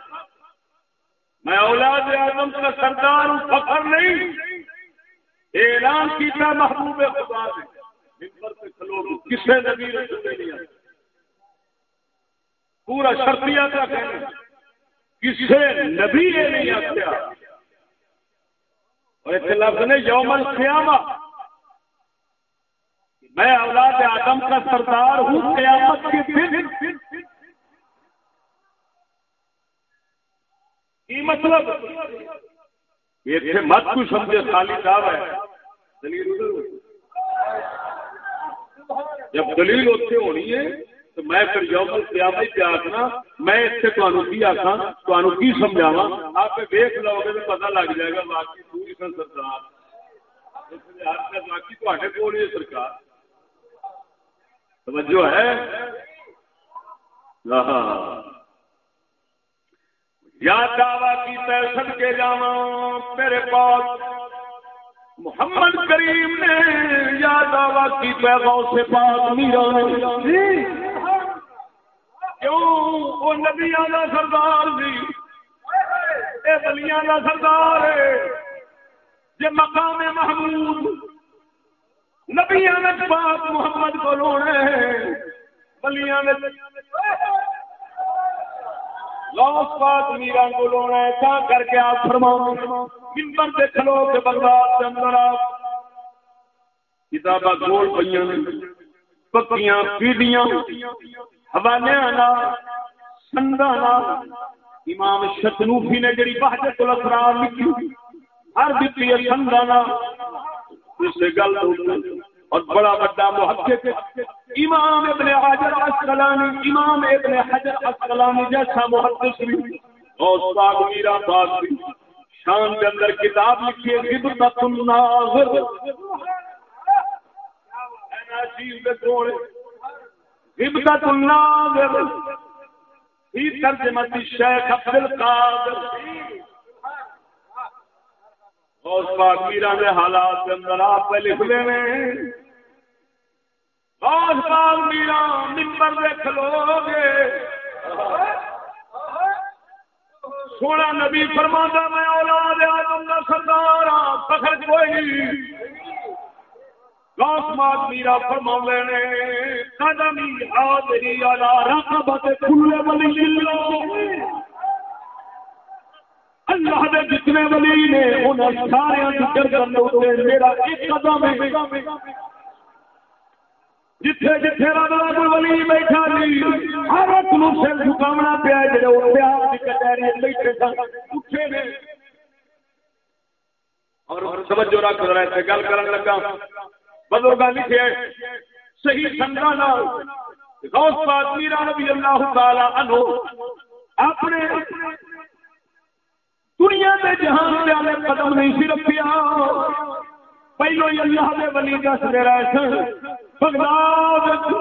میں اولاد آدم کا سردار ہوں، فخر نہیں۔ اعلان کیتا محبوب خدا نے۔ کسے نبی نہیں پورا شرطیا کا کہنا کسے نبی نے نہیں آتا اور ایک لفظ نے یوم القیامہ۔ میں اولاد آدم کا سردار ہوں، قیامت کے دن۔ کی مطلب؟ یہ مت کو سمجھے، خالی صاحب ہے۔ جب دلیل اتنے ہونی ہے میں پھر یوم قیامت پہ آخنا میں اتنے تمہیں کی آخا تمہیں کی سمجھاوا آپ دیکھ لو گے تو پتا لگ جائے گا واقعی باقی پوری سن سردار۔ باقی تے کول ہی سرکار۔ توجہ ہے؟ ہاں یا دعوی کی سد کے جاوا میرے پاس محمد کریم نے یا دعوی کی پیغام سے پاس میرا۔ جی۔ کیوں؟ وہ نبیا کا سردار سی یہ بلیاں کا سردار ہے۔ یہ مقام محمود۔ نبیا پاک محمد کو لونے بلیاں لوس پاک میرا کو لونا ہے۔ تا کر کے آپ فرماؤ ممبر دے کھلو کے بغداد کے اندر آپ۔ کتاباں گول پئیاں پکیاں پیڑیاں حوالے سنگا امام شتنوفی نے جڑی بہت الاسرار لکھی، ہر دیتی ہے سنگا اس گل اور بڑا بڑا محقق، امام ابن حجر اسقلانی امام ابن حجر اسقلانی جیسا محدث بھی۔ اور پاک، میرا پاک بھی۔ شان کے اندر کتاب لکھی ہے، غبطۃ الناظر۔ غبطۃ الناظر، فی ترجمہ الشیخ عبد القادر اور پاک میرا کے حالات کے اندر آپ پہ لکھ لے بال بال میرا ممبر دیکھ لو گے۔ سونا نبی فرما میں اولاد آدم کا سردار ہاں فخر کوئی نہیں میرا نے، قدمی رقبت کل ولی اللہ دے جتنے ولی نے سارے گردن میرا ایک قدم ہے۔ جتھے جتھے رب ولی بیٹھا جی ہر ایک نو سر جھکاونا پیا جڑے او دی کچہری بیٹھے سن، اٹھے نے۔ اور توجہ رکھ ذرا تے گل کرن لگا۔ بزرگاں لکھے صحیح سنگا نال، غوث پاک، میرا نبی اللہ تعالی عنہ، اپنے دنیا دے جہان دے قدم نہیں سی رکھیا۔ پہلو ہی اللہ دے ولی دس دے رہے سن۔ بغداد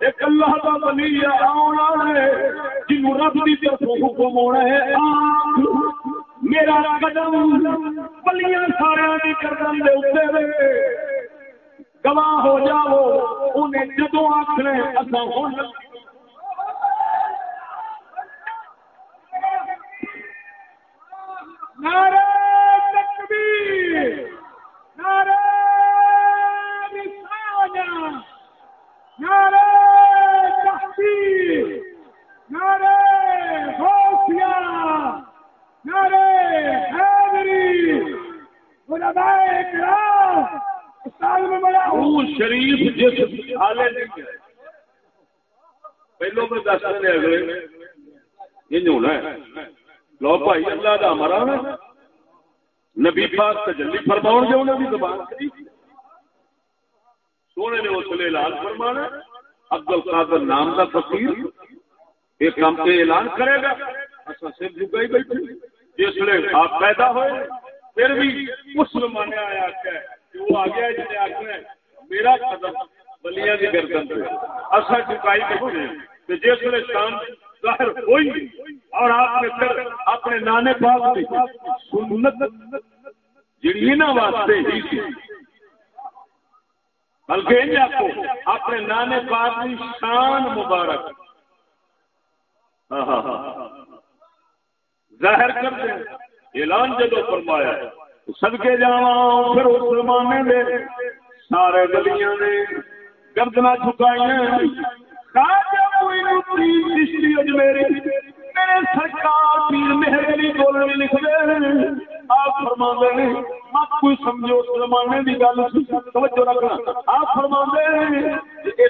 ایک اللہ کا ولی آنا ہے جنوں رب دی طرف حکم ہونا ہے۔ میرا قدم ولیاں سارے دی کردن دے اوتے گواہ ہو جاؤ، انہیں جدو آخر اسا ہوں نعرہ تکبیر، نعرہ رسالہ، نعرہ نعرہ نعرہ حیدری، علماء اکرام استاد شریف جس حالے نہیں پہلو میں دس دیں اگلے یہ ہونا ہے۔ لو بھائی، اللہ دا ہمارا نبی پاک تجلی فرماؤ گے انہوں کی زبان سونے نے اس لیے اعلان فرمانا عبد القادر نام کا فقیر۔ ایک کام سے اعلان کرے گا۔ اصل سے جھکا ہی بیٹھے۔ جس لیے آپ پیدا ہوئے، پھر بھی اس زمانے آیا کہ وہ آ گیا میرا قدم بلیاں کی گردن پہ بیٹھے جس شام ظاہر ہوئی، اور آپ نے پھر اپنے نانے باپ کی سنت جڑی نا واسطے ہی تھی۔ بلکہ آپ کو اپنے نانے باپ کی شان مبارک۔ ظاہر کر دیں، اعلان جب فرمایا سد سدکے جا پھر اس زمانے دے سارے گلیاں نے گردنا چکائی میرے سرکار پیر مہربانی بولنے لکھ دے۔ آپ فرما دے مت کوئی سمجھو زمانے کی گل توجہ رکھنا۔ آپ فرما دے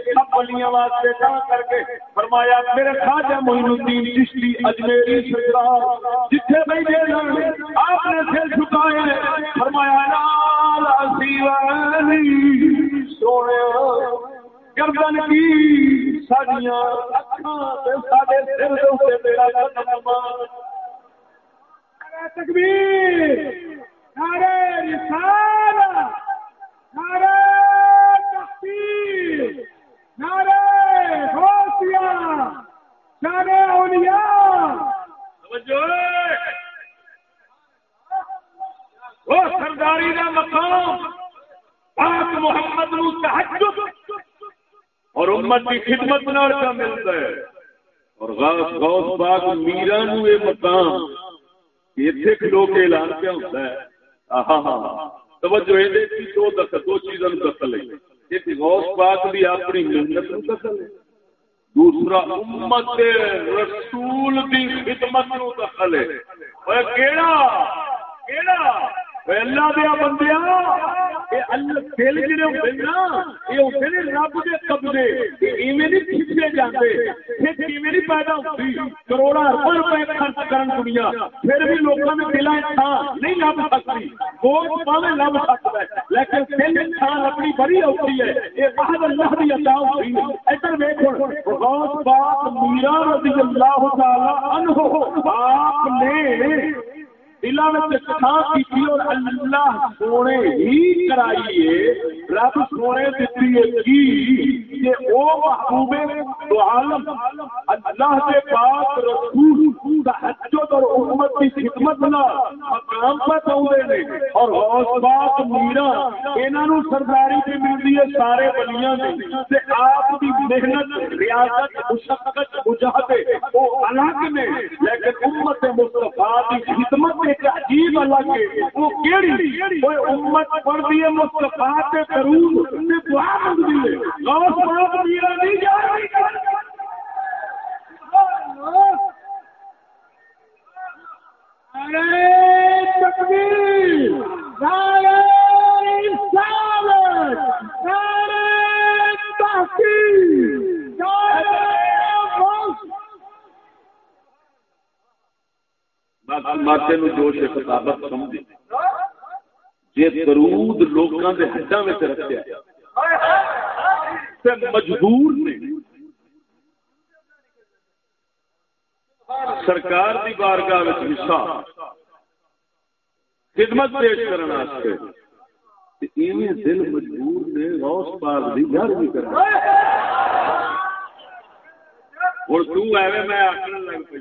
سب بلیاں واسطے تا کر کے فرمایا، میرے خواجہ معین الدین چشتی، اجمیری سرکار، جتھے بیٹھے آپ نے سر جھکائے۔ فرمایا سونے، گردن کی ساڈیاں تکبیر نعرہ رسالہ نعرہ تحقیق نعرہ غوثیہ نعرہ اولیاء وہ سرداری کا مقام پاک محمد نو تحجب اور امت کی خدمت نال کا ملتا ہے؟ اور غوث غوث پاک میرا نو یہ مقام اتنے کلو کے اعلان کیا ہوتا ہے؟ ہاں ہاں توجہ دو دو ہے۔ ایک غوث پاک اپنی محنت ہے۔ دوسرا، امت رسول دی خدمت نو دخل ہے۔ کیڑا؟ کیڑا؟ اللہ دل جڑے نا یہ نے رب قبضے ایویں نہیں کھچے جاتے پھر کیویں نہیں پیدا خرچ کرن دنیا، پھر بھی نہیں لب سکتی ووٹ لب سکتا ہے، لیکن دل انسان اپنی بڑی ہوتی ہے یہ بہت اللہ کی عطا ہے۔ ادھر ویکھو غوث پاک، میرا رضی اللہ تعالی عنہ آپ نے دلوں کی اور اللہ سونے ہی کرائیے، رب سونے دیتی ہے کی کہ وہ محبوب تو عالم، اللہ کے پاس رسول، تحجد اور امت کی خدمت نہ مقام پر پہنچے نے۔ اور غوث پاک، میرا، انہاں نو سرداری بھی ملتی ہے سارے بلیاں تے آپ کی محنت، ریاست، مشقت مجاہدے وہ الگ نے لیکن امت مصطفیٰ کی خدمت ایک عجیب الگ ہے وہ کیڑی؟ وہ امت پڑھتی ہے، مصطفیٰ کے درود تے دعا مانگتی ہے۔ غوث پاک میرا نہیں جا رہی تکبیر نعرہ رسالت نعرہ تحقیق نعرہ ماتے نو جوش خطابت سمجھے۔ جے درود لوکاں دے ہڈاں وچ رکھیا تے مجبور نے۔ سرکار دی بارگاہ وچ حصہ خدمت پیش کرنے واسطے۔ ایویں دل مجبور نے غوث پاک دی گھر بھی کرنا ہن تو ایویں میں آکھن لگ پئی۔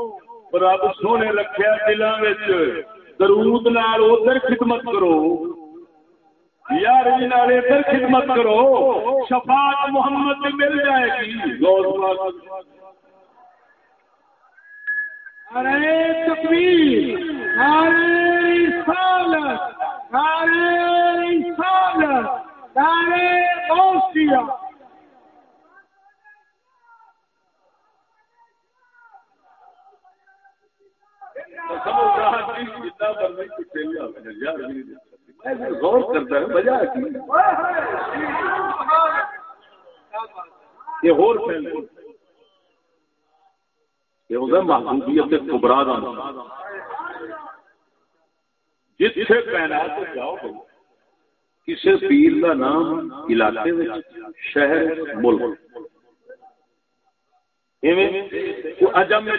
رب سونے رکھیا دلاں وچ درود نال ادھر خدمت کرو یار ادھر خدمت کرو شفاعت محمد مل جائے گی ارے تکبیر ارے رسالت ارے رسالت ارے اوسیہ جتنا مرضی یار غور کرتا ہے یہ یہ ہوتا محبوبیت کبرا دا جتھے جاؤ کسی پیر کا نام علاقے شہر، ملک۔ اجم میں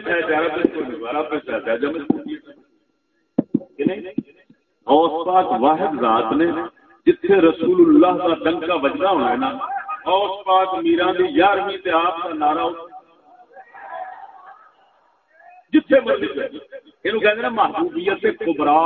پاک واحد ذات نے جتھے رسول اللہ کا ڈنکا بجنا ہونا ہے نا غوث پاک میران دی یارویں تے آپ کا نعرہ جتھے مرضی یہ کہتے ہیں محبوبیت کبرا۔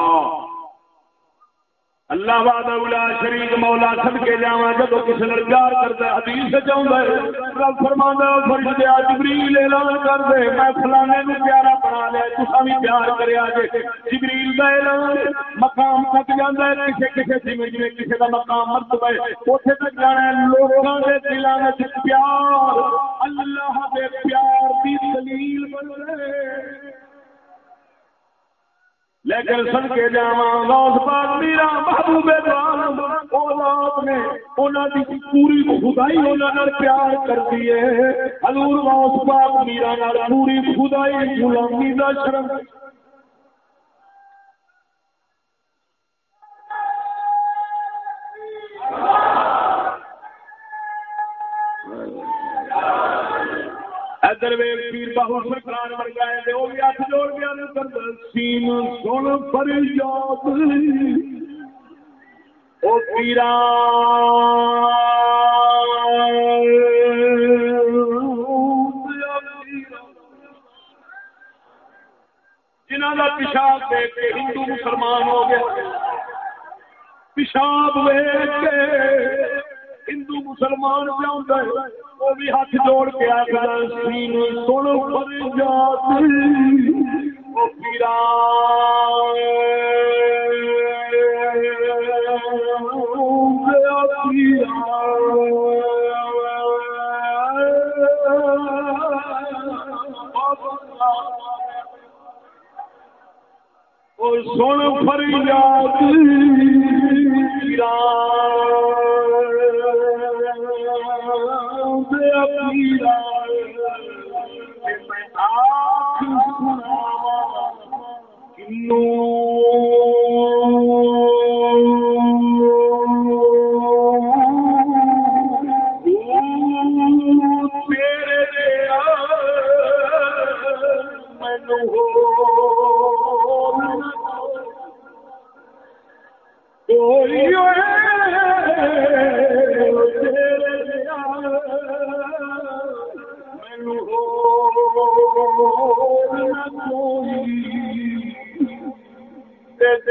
اللہ باد اولا شریف مولا سد کے جا جب کسی نے پیار کرتا حدیث چاہتا ہے، رب فرما فرش دیا جبریل اعلان کر دے میں فلانے نو پیارا بنا لیا تصا بھی پیار کریا جے، جبریل کا اعلان مقام تک جانا ہے کسی کسی جی جی کسی کا مقام مرتبہ ہے اتنے تک جانا ہے لوگوں کے دلوں میں پیار، اللہ کے پیار کی دلیل بن رہے۔ لیکن سن کے جا لوس پاک میرا محبوب اولاد نے انہوں دی پوری خدائی انہوں پیار کر دیے حضور لوس پاک میرا پوری خدائی، غلامی دا شرم۔ ادھر پیر باہو سرکار مر گئے وہ بھی ہاتھ جوڑ گیا سین سن پر یاد او پیرا جنہ کا پیشاب دیکھ کے ہندو مسلمان ہو گیا پیشاب ویچ کے ہندو مسلمان پہ وہ بھی ہاتھ جوڑ کے آخر سین سن پر پیرا۔ سن فریاد۔ پیرا۔ نو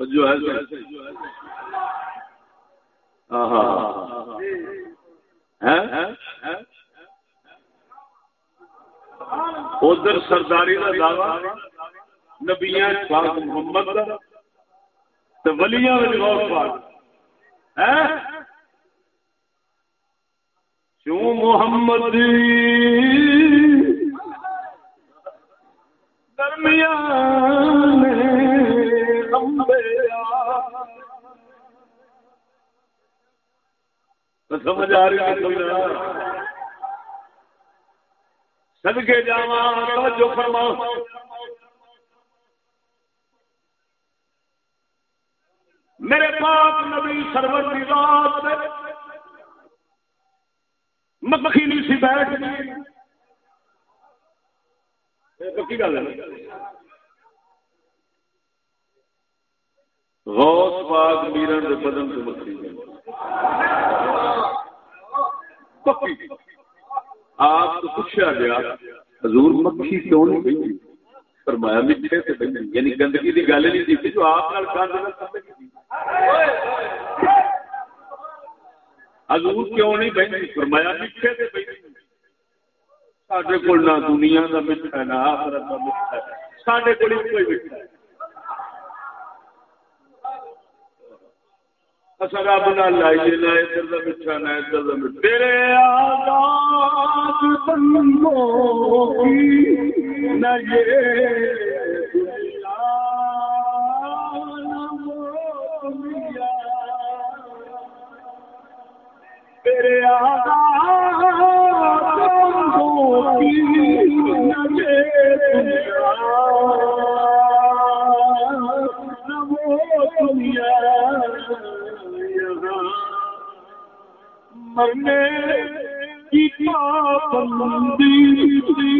توجہ ہے ادھر سرداری کا دعوی نبیا محمد کا کیوں محمد سمجھ آ رہی ہے کوئی نہ صدقے میرے پاپ نبی سربت کی رات مکھی نہیں سی بیٹھ جی۔ پکی گل ہے؟ غوث پاک میرن دے بدن تو مکھی آپ کو پوچھا گیا، حضور مکھی کیوں نہیں گئی فرمایا، مٹھے سے یعنی گندگی کی گل نہیں تھی جو آپ حضور کیوں نہیں فرمایا، مٹھے سے سڈے دنیا کا مٹھا نہ آخرت کا مٹھا سڈے کوئی مٹھا اصل رب نہ لائیے نہ ادھر کا میٹھا نہ ادھر کا تیرے آزاد بندوں کی، نہ یہ مرنے کی پابندی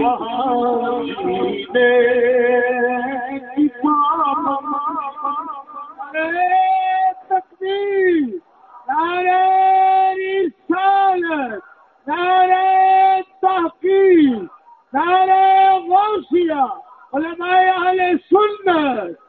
وہاں کی پابندی۔ تکبیر۔ رسالت۔ تحقیق۔ غوثیہ۔ علماء اہل سنت۔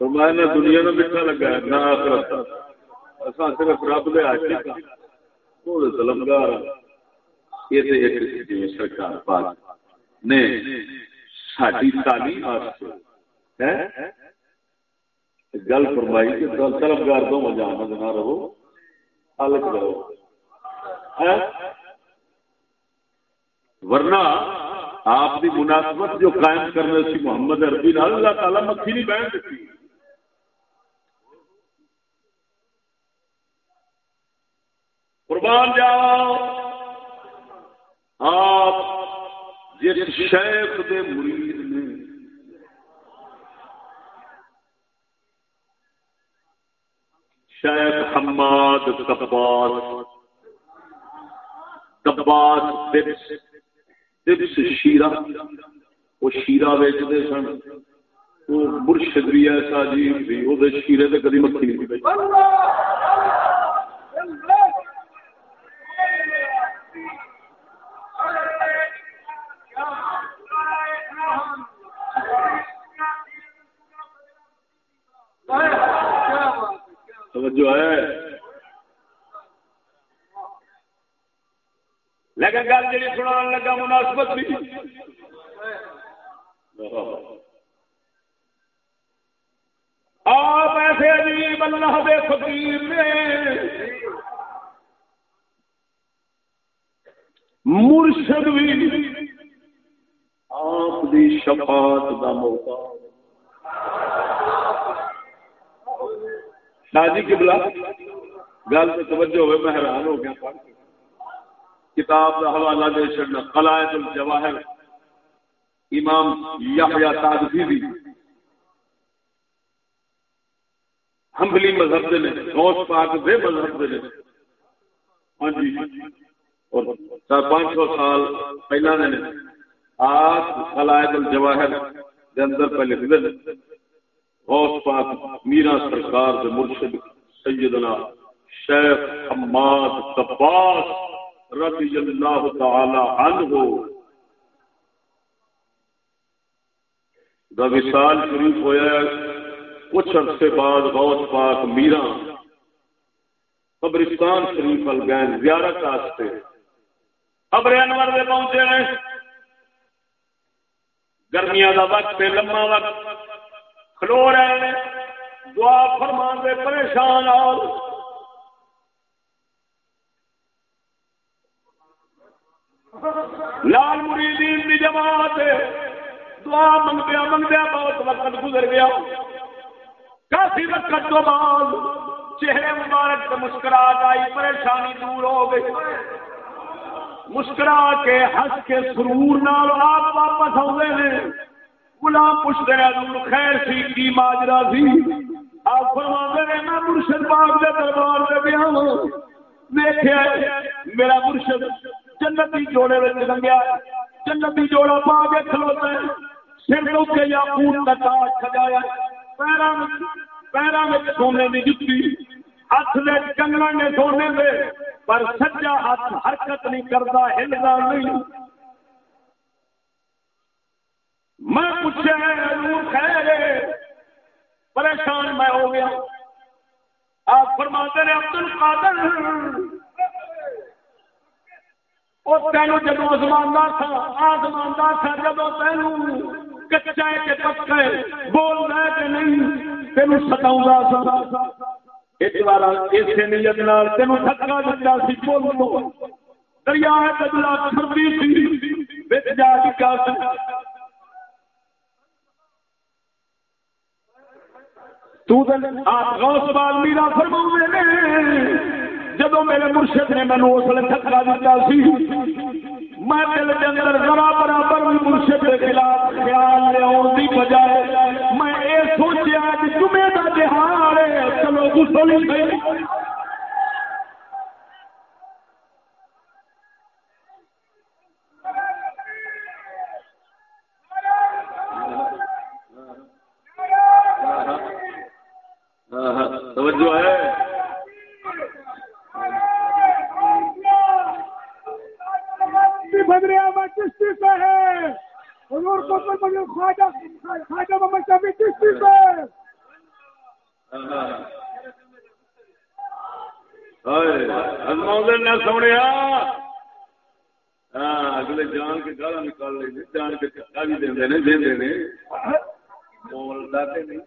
تو میں نہ دنیا نہ میٹھا لگا نہ صرف رب دے عاشق گل فرمائی طلبگار دو مجانا نہ رہو الگ رہو۔ ورنہ آپ کی مناسبت جو قائم کرنا سی محمد عربی نال اللہ تعالی مکھی نہیں بہن دیتی۔ قربان جاؤ۔ آپ جس شیخ دے مرید نے شیخ حماد تباس تباس جو وہ ویچتے سن وہ بھی ایسا جی وہ شیرے کدی مکھی نہیں ہے؟ لیکن گل جی سنا لگا مناسبت بھی آپ ایسے عجیب اللہ دے فقیر نے مرشد بھی آپ دی شفاعت دا موقع۔ شادی جی کی بلا گل تو توجہ ہوئے، میں حیران ہو گیا۔ کتاب کا حوالہ دے چڑنا قلائد الجواہر۔ امام یحییٰ تادفی بھی ہمبلی مذہب دے نے، غوث پاک دے مذہب دے نے۔ ہاں جی۔ اور چار پانچ سو سال پہلا نے۔ آپ خلائد الجواہر دے اندر پہ لکھ دے۔ غوث پاک میرا سرکار دے مرشد سیدنا شیخ حماد تباس رضی اللہ تعالی عنہ دا وصال شریف ہویا ہے، کچھ عرصے بعد غوث پاک میرا قبرستان شریف ول گئے زیارت واسطے قبر انور دے پہنچے ہیں۔ گرمیاں دا وقت ہے لمبا وقت، کھلو رہے ہیں۔ دعا فرمان دے پریشان آل۔ لال مریدین دی جماعت دعا منگیا منگیا بہت وقت گزر گیا۔ کافی وقت تو بعد چہرے مبارک سے مسکراہٹ آئی، پریشانی دور ہو گئی۔ مسکرا کے ہنس کے سرور نال آپ واپس آتے ہیں غلام پوچھتے ہیں دور خیر سی، کی ماجرا سی؟ آپ فرما رہے، میں مرشد باغ کے دربار سے بھی ہوں۔ دیکھا میرا مرشد جنتی جوڑے میں لنگیا جنتی جوڑا پا کے کھلوتا ہے۔ سر کے یا خون کا تاج سجایا۔ پیروں میں سونے کی جتی۔ ہاتھ نے کنگنا نے سونے دے، پر سجا ہاتھ حرکت نہیں کرتا ہلدا نہیں۔ میں پوچھے خیر پریشان میں ہو گیا۔ آپ فرماتے ہیں عبد القادر وہ تینوں جب آزماندار تھا آزماندار تھا جب تینوں کچا ہے کہ پکا ہے، بول رہا ہے کہ نہیں تین ستاؤں گا سا ایک بار اسے نیت نال تین تھکا دیتا سی، بول دو دریا ہے کدلا سردی سی، بچ جا چکا تو دل غوث بال میرا فرماؤں جب میرے مرشد نے مینو اس لیے تھکا دیتا سی، میں دل کے اندر ذرا برابر بھی مرشد کے خلاف خیال لیا کی بجائے میں یہ سوچا کہ جمعے کا تہار ہے، چلو گسل توجہ ہے۔ بدریا میں چشتی سے ہے۔ حضور کو پر بغیر خواجہ خواجہ محمد شفیع چشتی سے۔ سونے اگلے جان کے گالا نکال لیں جان کے چکا بھی دے دے دے بولتا نہیں۔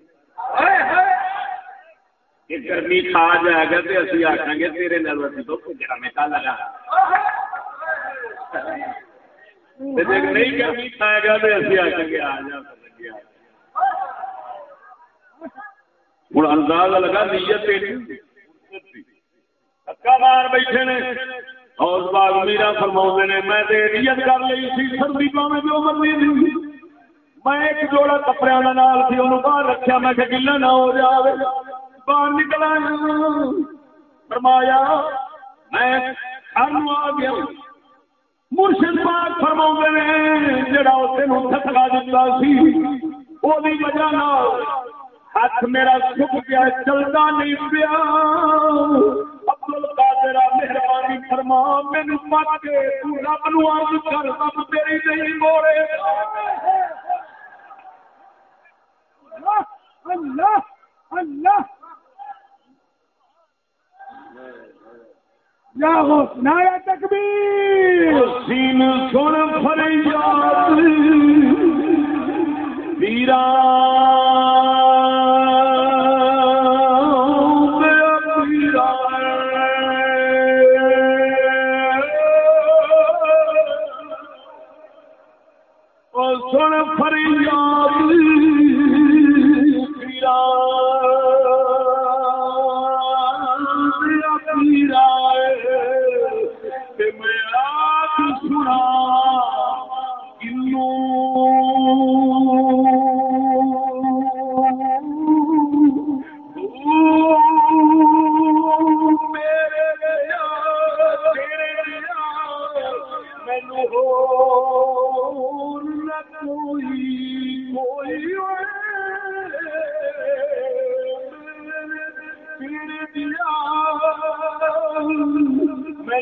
گرمی کھا جائے گا تو اسی آخان گے تیرے نال تو گرم لگا۔ نہیں گا تو اسی آ کے آ جا ہوں لگا نیت مار بیٹھے نے باغ میرا فرما نے میں نیت کر لی سی سردی پاوے جو مرضی میں ایک جوڑا کپڑے نال سی انہوں باہر رکھا میں کہ گلا نہ ہو جائے باہر نکلا فرمایا میں آ گیا مرشد پاک فرما نے جڑا تین تھکا دتا سی وہ وجہ ہاتھ میرا سکھ گیا، چلتا نہیں پیا۔ ابدل کا تیرا مہربانی فرما مینو پک کے رب نو آج کر، رب تیری نہیں موڑے۔ اللہ اللہ۔ یا تکبیر! سین سن فریاد۔ پیرا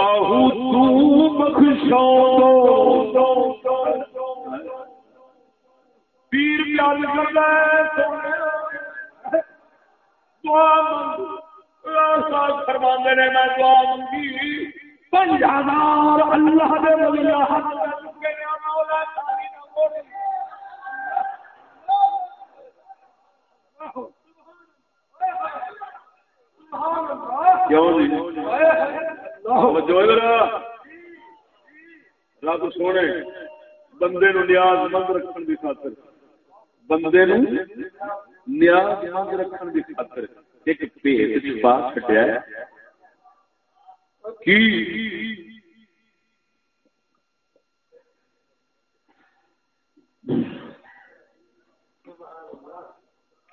باہو تو بخشو پیر نے میں دعا منگی پنج ہزار اللہ دے کیوں جی؟ رب سونے، بندے نو نیاز مند رکھنے کی خاطر۔ بندے نو نیاز مند رکھنے کی خاطر۔ ایک بھید چھپا چٹیا کی؟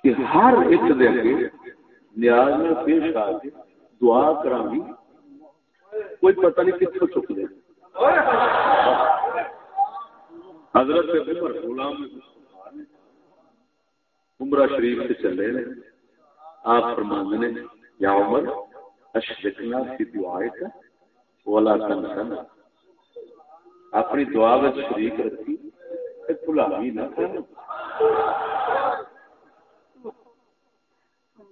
کہ ہر ایک دے نیاز میں پیش آ کے دعا کرا گی کوئی پتہ نہیں کتنے چک دے۔ حضرت عمر غلام عمرہ شریف سے چلے نے آپ فرماند نے یا عمر اشرکنا کی دعائے کا ولا تنسنا۔ اپنی دعا میں شریک رکھی بھلا ہی نہ کرنا۔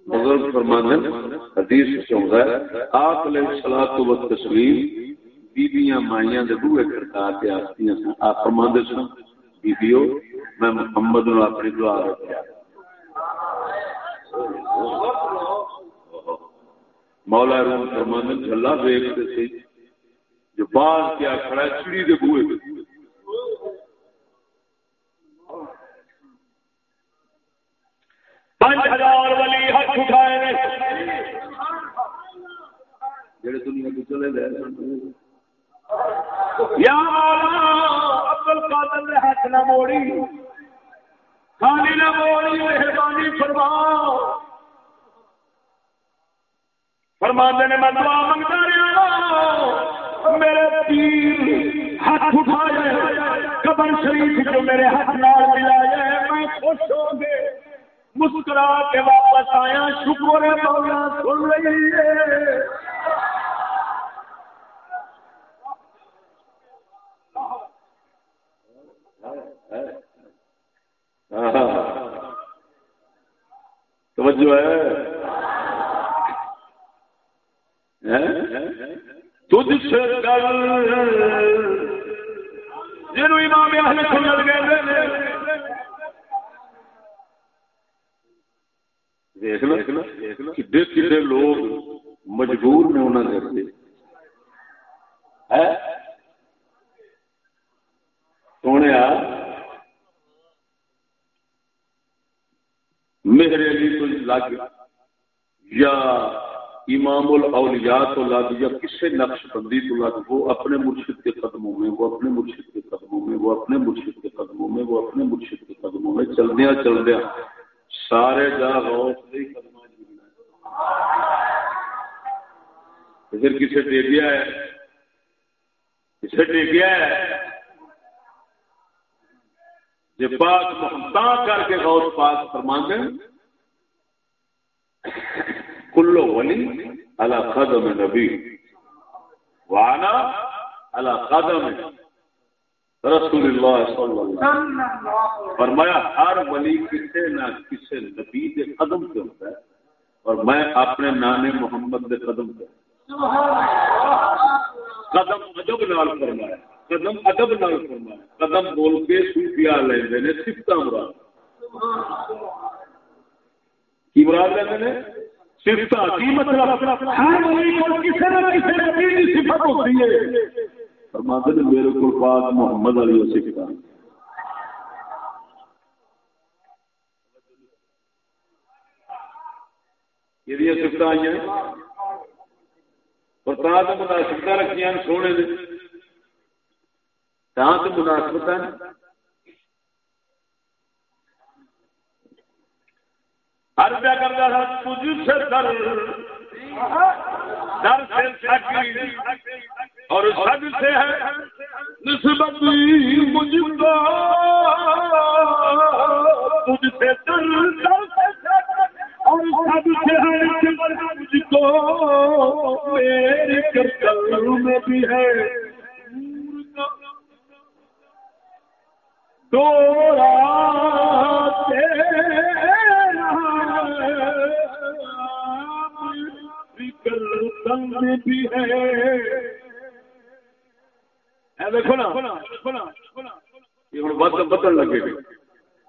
بزرگ فرماند حدیث چاہتا ہے، آپ علیہ الصلوۃ والتسلیم بیبییاں مائیاں دے بوئے کرتا کے آستیاں سن۔ آپ فرماندے سن بیبیو میں محمد نو اپنی دعا رکھیا۔ مولا روم فرماندے جھلا دیکھتے تھے جو باز کیا کھڑا چڑی دے بوئے پانچ ہزار والی ہاتھ اٹھائے جڑے دنیا کو چلے گئے یا ابدل قادر نے ہاتھ نہ موڑی۔ خالی نہ موڑی مہربانی فرما۔ فرماندے نے میں دعا منگتا رہا میرے پیر ہاتھ اٹھائے۔ قبر شریف جو میرے ہاتھ نال ملائے میں خوش ہو گئے مسکرا کے واپس آیا شکر ہے مولا سن رہی ہے۔ توجہ ہے۔ تجھ سے جنوب امام اہل سنت کھے لوگ مجبور نے انہوں نے سونے میرے علی کو لگ یا امام الاولیاء تو لگ یا کسی نقش بندی تو لگ وہ اپنے مرشد کے قدموں میں وہ اپنے مرشد کے قدموں میں وہ اپنے مرشد کے قدموں میں وہ اپنے مرشد کے قدموں میں چلدیا چلدیا سارے جا روس غوث نہیں قدم پھر کسے دے ٹیکیا ہے؟ کسے دے ٹیکیا ہے؟ جی پاک محمد کر کے غوث پاک فرما دیں کلو ولی اللہ قدم نبی۔ وانا اللہ قدم رسول اللہ صلی اللہ علیہ وسلم۔ فرمایا ہر ولی کسے نہ کسے نبی کے قدم پہ ہوتا ہے اور میں اپنے نانے محمد کے قدم پہ قدم ادب نال فرمایا قدم ادب نال فرمایا۔ قدم بول کے صوفیاء لیندے نے صفت مراد۔ کی مراد لیندے نے؟ مطلب؟ فرماتے ہیں میرے کو پاک محمد علی سفت یہ سفت آئی ہیں۔ اور تو مناسبت رکھیاں سونے نے تو مناسبت ہے ہر کرتا تھا، تجھ سے در در سے سکی اور سب سے ہے نسبت مجھ کو۔ تجھ سے در اور سب سے ہے نسبت مجھ کو۔ میرے کرتل میں بھی ہے تو بھی ہے۔ بدل لگے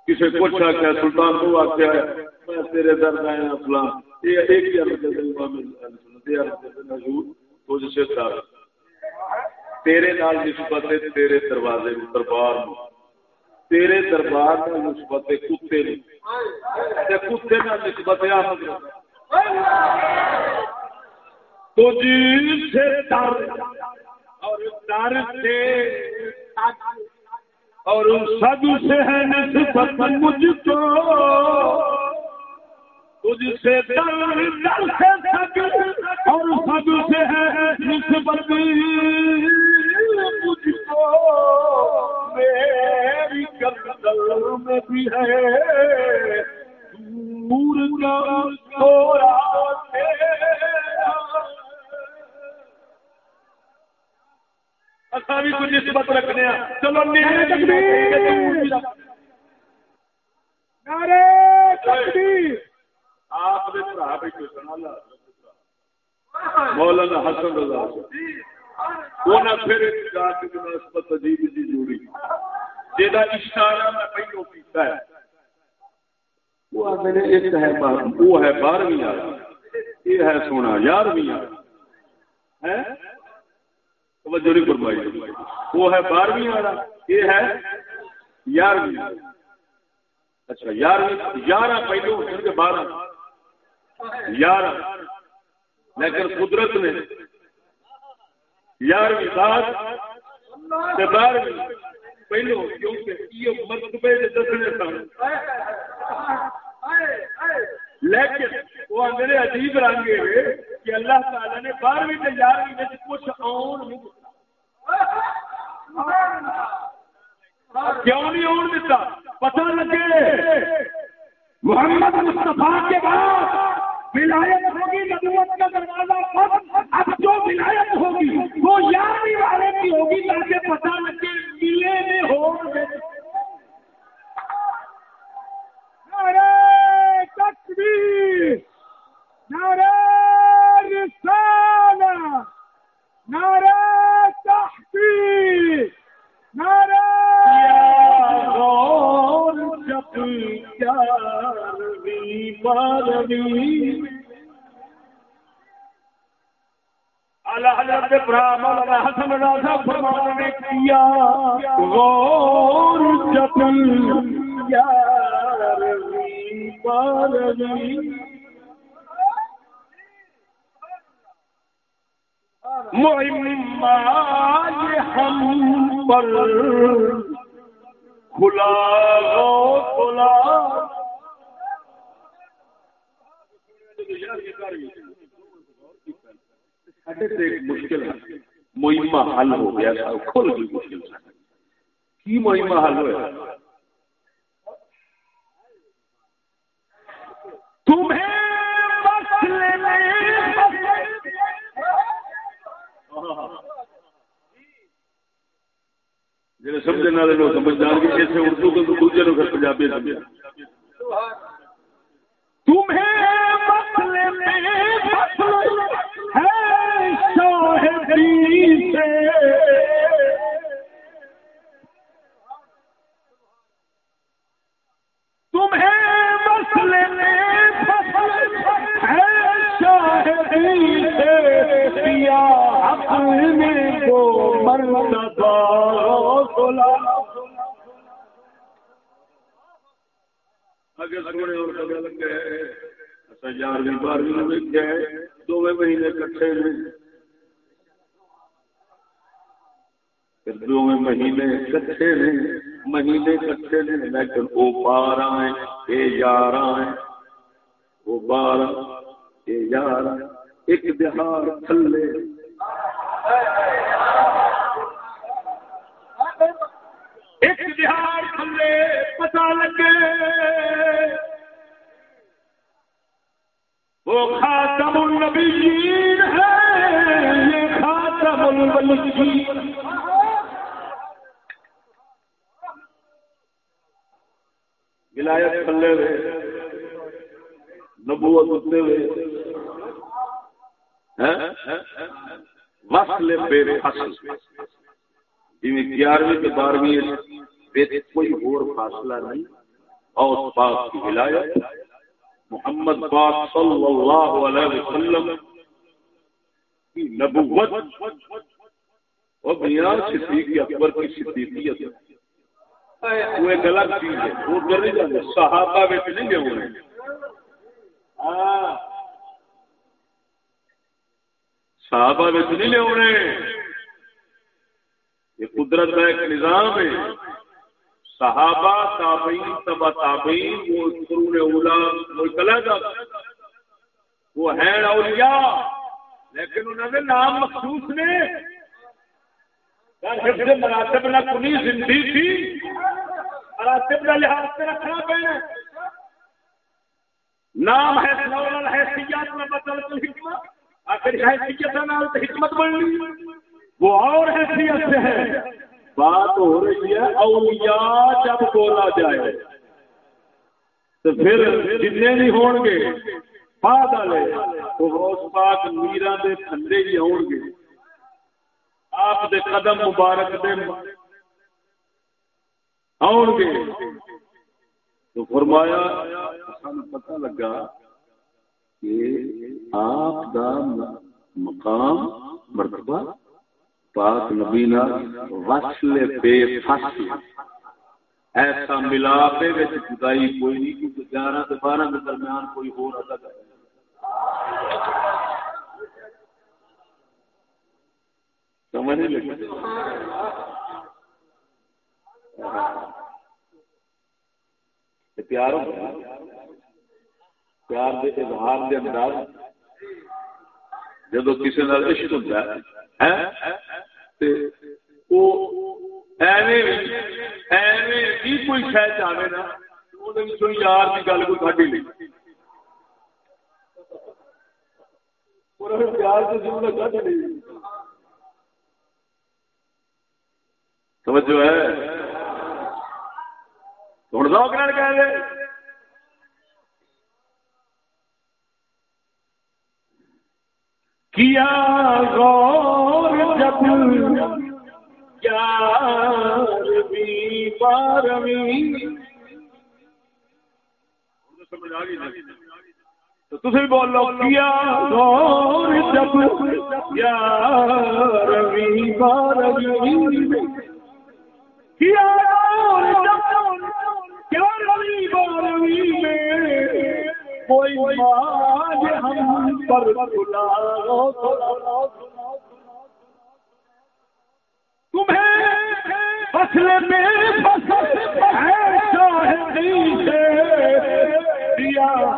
کسی کچھ آخیا سلطان کو آخیا تیرے درد آیا فلاں تیرے نال نسبت تیرے دروازے دربار تیرے دربار نسبت کتے کتے نسبت تجھ سے اور در سے اور سب سے ہے نسبت مجھ کو۔ تجھ سے در در سے سب اور سب سے ہے نسبت مجھ کو۔ میری گردل میں بھی ہے۔ دور کا تھوڑا بھی کچھ نسبت رکھنے چلو آپ مولانا حسن رضا۔ پھر نسبت عجیب جی جوڑی۔ جا اشارہ میں پہلو کیتا ہے۔ وہ ہے بارہویں یہ ہے سونا یارویں توجہ نہیں فرمائی۔ وہ ہے بارہویں والا یہ ہے یارویں۔ اچھا یارویں گیارہ پہلو کے بارہ۔ گیارہ لیکن قدرت نے یارویں بعد بارہویں پہلو کیونکہ یہ مرتبے دسنے سن۔ لیکن وہ میرے عجیب رنگ کہ اللہ تعالی نے بارہویں سے گیارہویں کچھ آن نہیں دیتا کیوں نہیں آن دیتا پتہ لگے۔ محمد مصطفیٰ کے بعد ولایت ہوگی، نبوت کا دروازہ اب جو ولایت ہوگی، وہ یارویں والے کی ہوگی تاکہ پتہ لگے ملے میں ہو تکبیر۔ نعرہ رسالہ نعرہ تحقیق نعرہ غور جب یاروی باروی اللہ حضرت مولانا حسن راضا فرمانے نے کیا غور جب یاروی باروی یہ ہم پر کھلا کھلا۔ مشکل ہے مہمہ حل ہو گیا کھل گئی مشکل کی مہمہ حل ہوا تمہیں جی سمجھنے والے لوگ سمجھ جان گے اردو کو دوسرے لوگ پنجابی سمجھا تمہیں اگر سونے اور یارویں بارہویں ویکیا ہے مہینے کٹھے نے دونوں مہینے کٹھے نے مہینے کٹھے نے لیکن وہ بارہ ہیں یہ یارہ ہیں وہ بارہ یہ یارہ ایک بہار تھلے۔ ایک بہار تھلے پتا لگے۔ وہ خاتم النبیین ہے، یہ خاتم الولین ولایت تھلے ہوئے نبوت اتنے ہوئے وصل بے فصل۔ جی گیارہویں کے بارہویں کوئی اور فاصلہ نہیں۔ اور پاک کی ولایت۔ محمد پاک صلی اللہ علیہ وسلم کی نبوت۔ اور بیان صدیق اکبر کی صدیقیت۔ وہ ایک الگ چیز ہے۔ وہ کر نہیں جاتے صحابہ میں نہیں گئے ہوئے صحابہ میں نہیں لے ہونے یہ قدرت کا ایک نظام ہے۔ صحابہ، تابعین تبا تابعین، وہ قرون اولا وہ کلا وہ ہیں اولیاء، لیکن انہوں نے نام مخصوص نے۔ مراتب نہ کنی زندگی تھی، مراتب کا لحاظ سے رکھنا پہ نام ہے سلول میں بدل حکمت۔ آخر حیثیت حکمت بن لی۔ وہ اور حیثیت سے ہے۔ بات ہو رہی ہے، اولیاء جب بولا جائے، تو پھر جتنے بھی ہون گے بعد والے وہ روز پاک میرا دے تھلے ہی ہون گے۔ آپ دے قدم مبارک دے آن گے۔ تو فرمایا سن پتہ لگا کہ آپ دا مقام مرتبہ پاک نبینا وصل بے فصل ایسا ملاپے وچ جدائی کوئی نہیں، کیونکہ گیارہ سے بارہ کے درمیان کوئی ہو رہا تھا سمجھ نہیں لگی؟ پیار دے اظہار دے انداز جب کسی نال عشق ہوتا ہے کوئی شہ چاہے نا یار کی گل کوئی کھڑی نہیں پیار سے جملہ کھڑ نہیں توجہ ہے؟ ہوں لوگ کہہ رہے کیا غور جب گیارہویں بارہویں سمجھ آ گئی تو تھی بول لو کیا غور جب گیارہویں بارہویں کیا کوئی ہم پر تمہیں فصل میں فصل ہے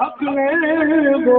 حق نے وہ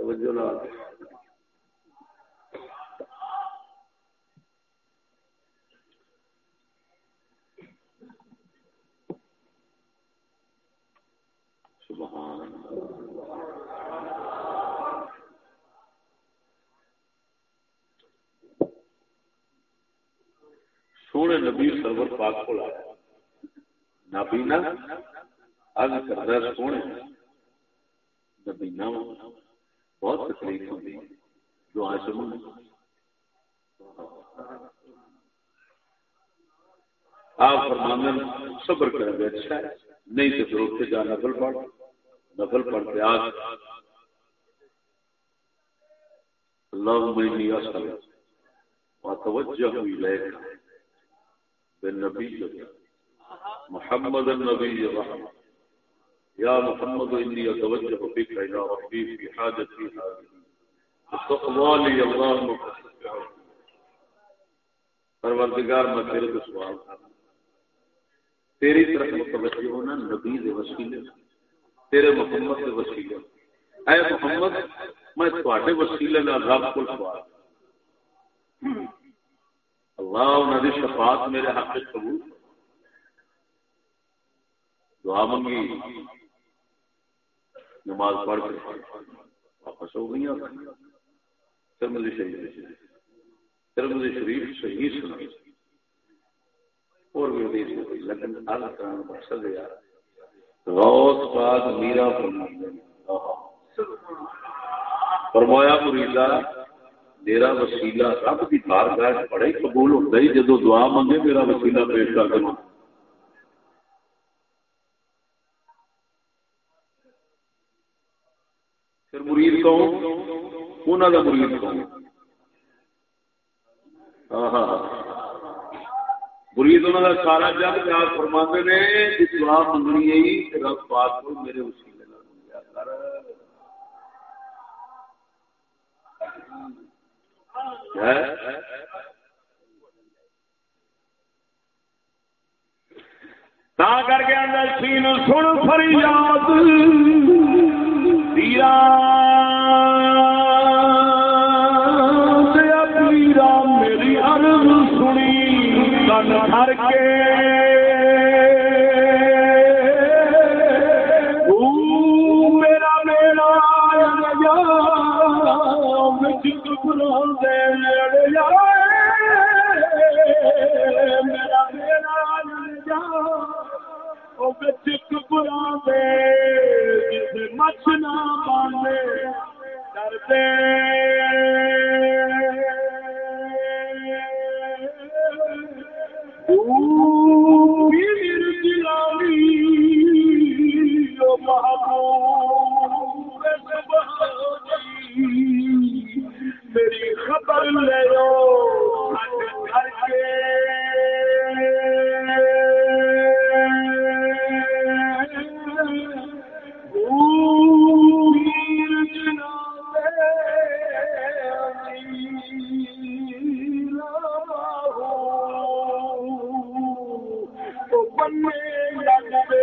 نہ سونے نبی سرور پاک کو نابینا کر سونے۔ نبینا۔ بہت تکلیف ہوتی جو آج سنوں آپ فرماندن، صبر کر دے اچھا ہے۔ نہیں تو پھر اٹھ جا، نفل پڑھ۔ نفل پڑھ کے آج اللهم إني أسألك وأتوجه إليك نبی محمد النبی رحمت يا محمد إني أتوجه بك إلى ربي في حاجتي هذه. استقبالي لي اللهم فاستقعه پروردگار، میں تیرے کو سوال تھا تیری طرف متوجہ ہونا نبی دے وسیلے تیرے محمد دے وسیلے اے محمد، میں تواڈے وسیلے نال رب کو سوال اللہ، انہاں دی شفاعت میرے حق قبول دعا منگی. نماز پڑھ کے واپس ہو گئی ترمزی شریف ترمزی شریف صحیح سنا اور بھی حدیث ہو گئی لیکن اللہ مقصد ہے غوث پاک میرا فرماتے فرمایا میرا وسیلہ رب کی بار بڑا ہی قبول ہوتا ہے جدو دعا منگے میرا وسیلہ پیش کر دوں انہوں کا مرید کون ہاں،, ہاں ہاں مرید انہوں کا سارا جب کیا فرما نے اسلام منگنی میرے وسیلے کر۔ کے اندر سین سن فریاد۔ دیرا چک برا دے جسے مچھ نہ میں لگے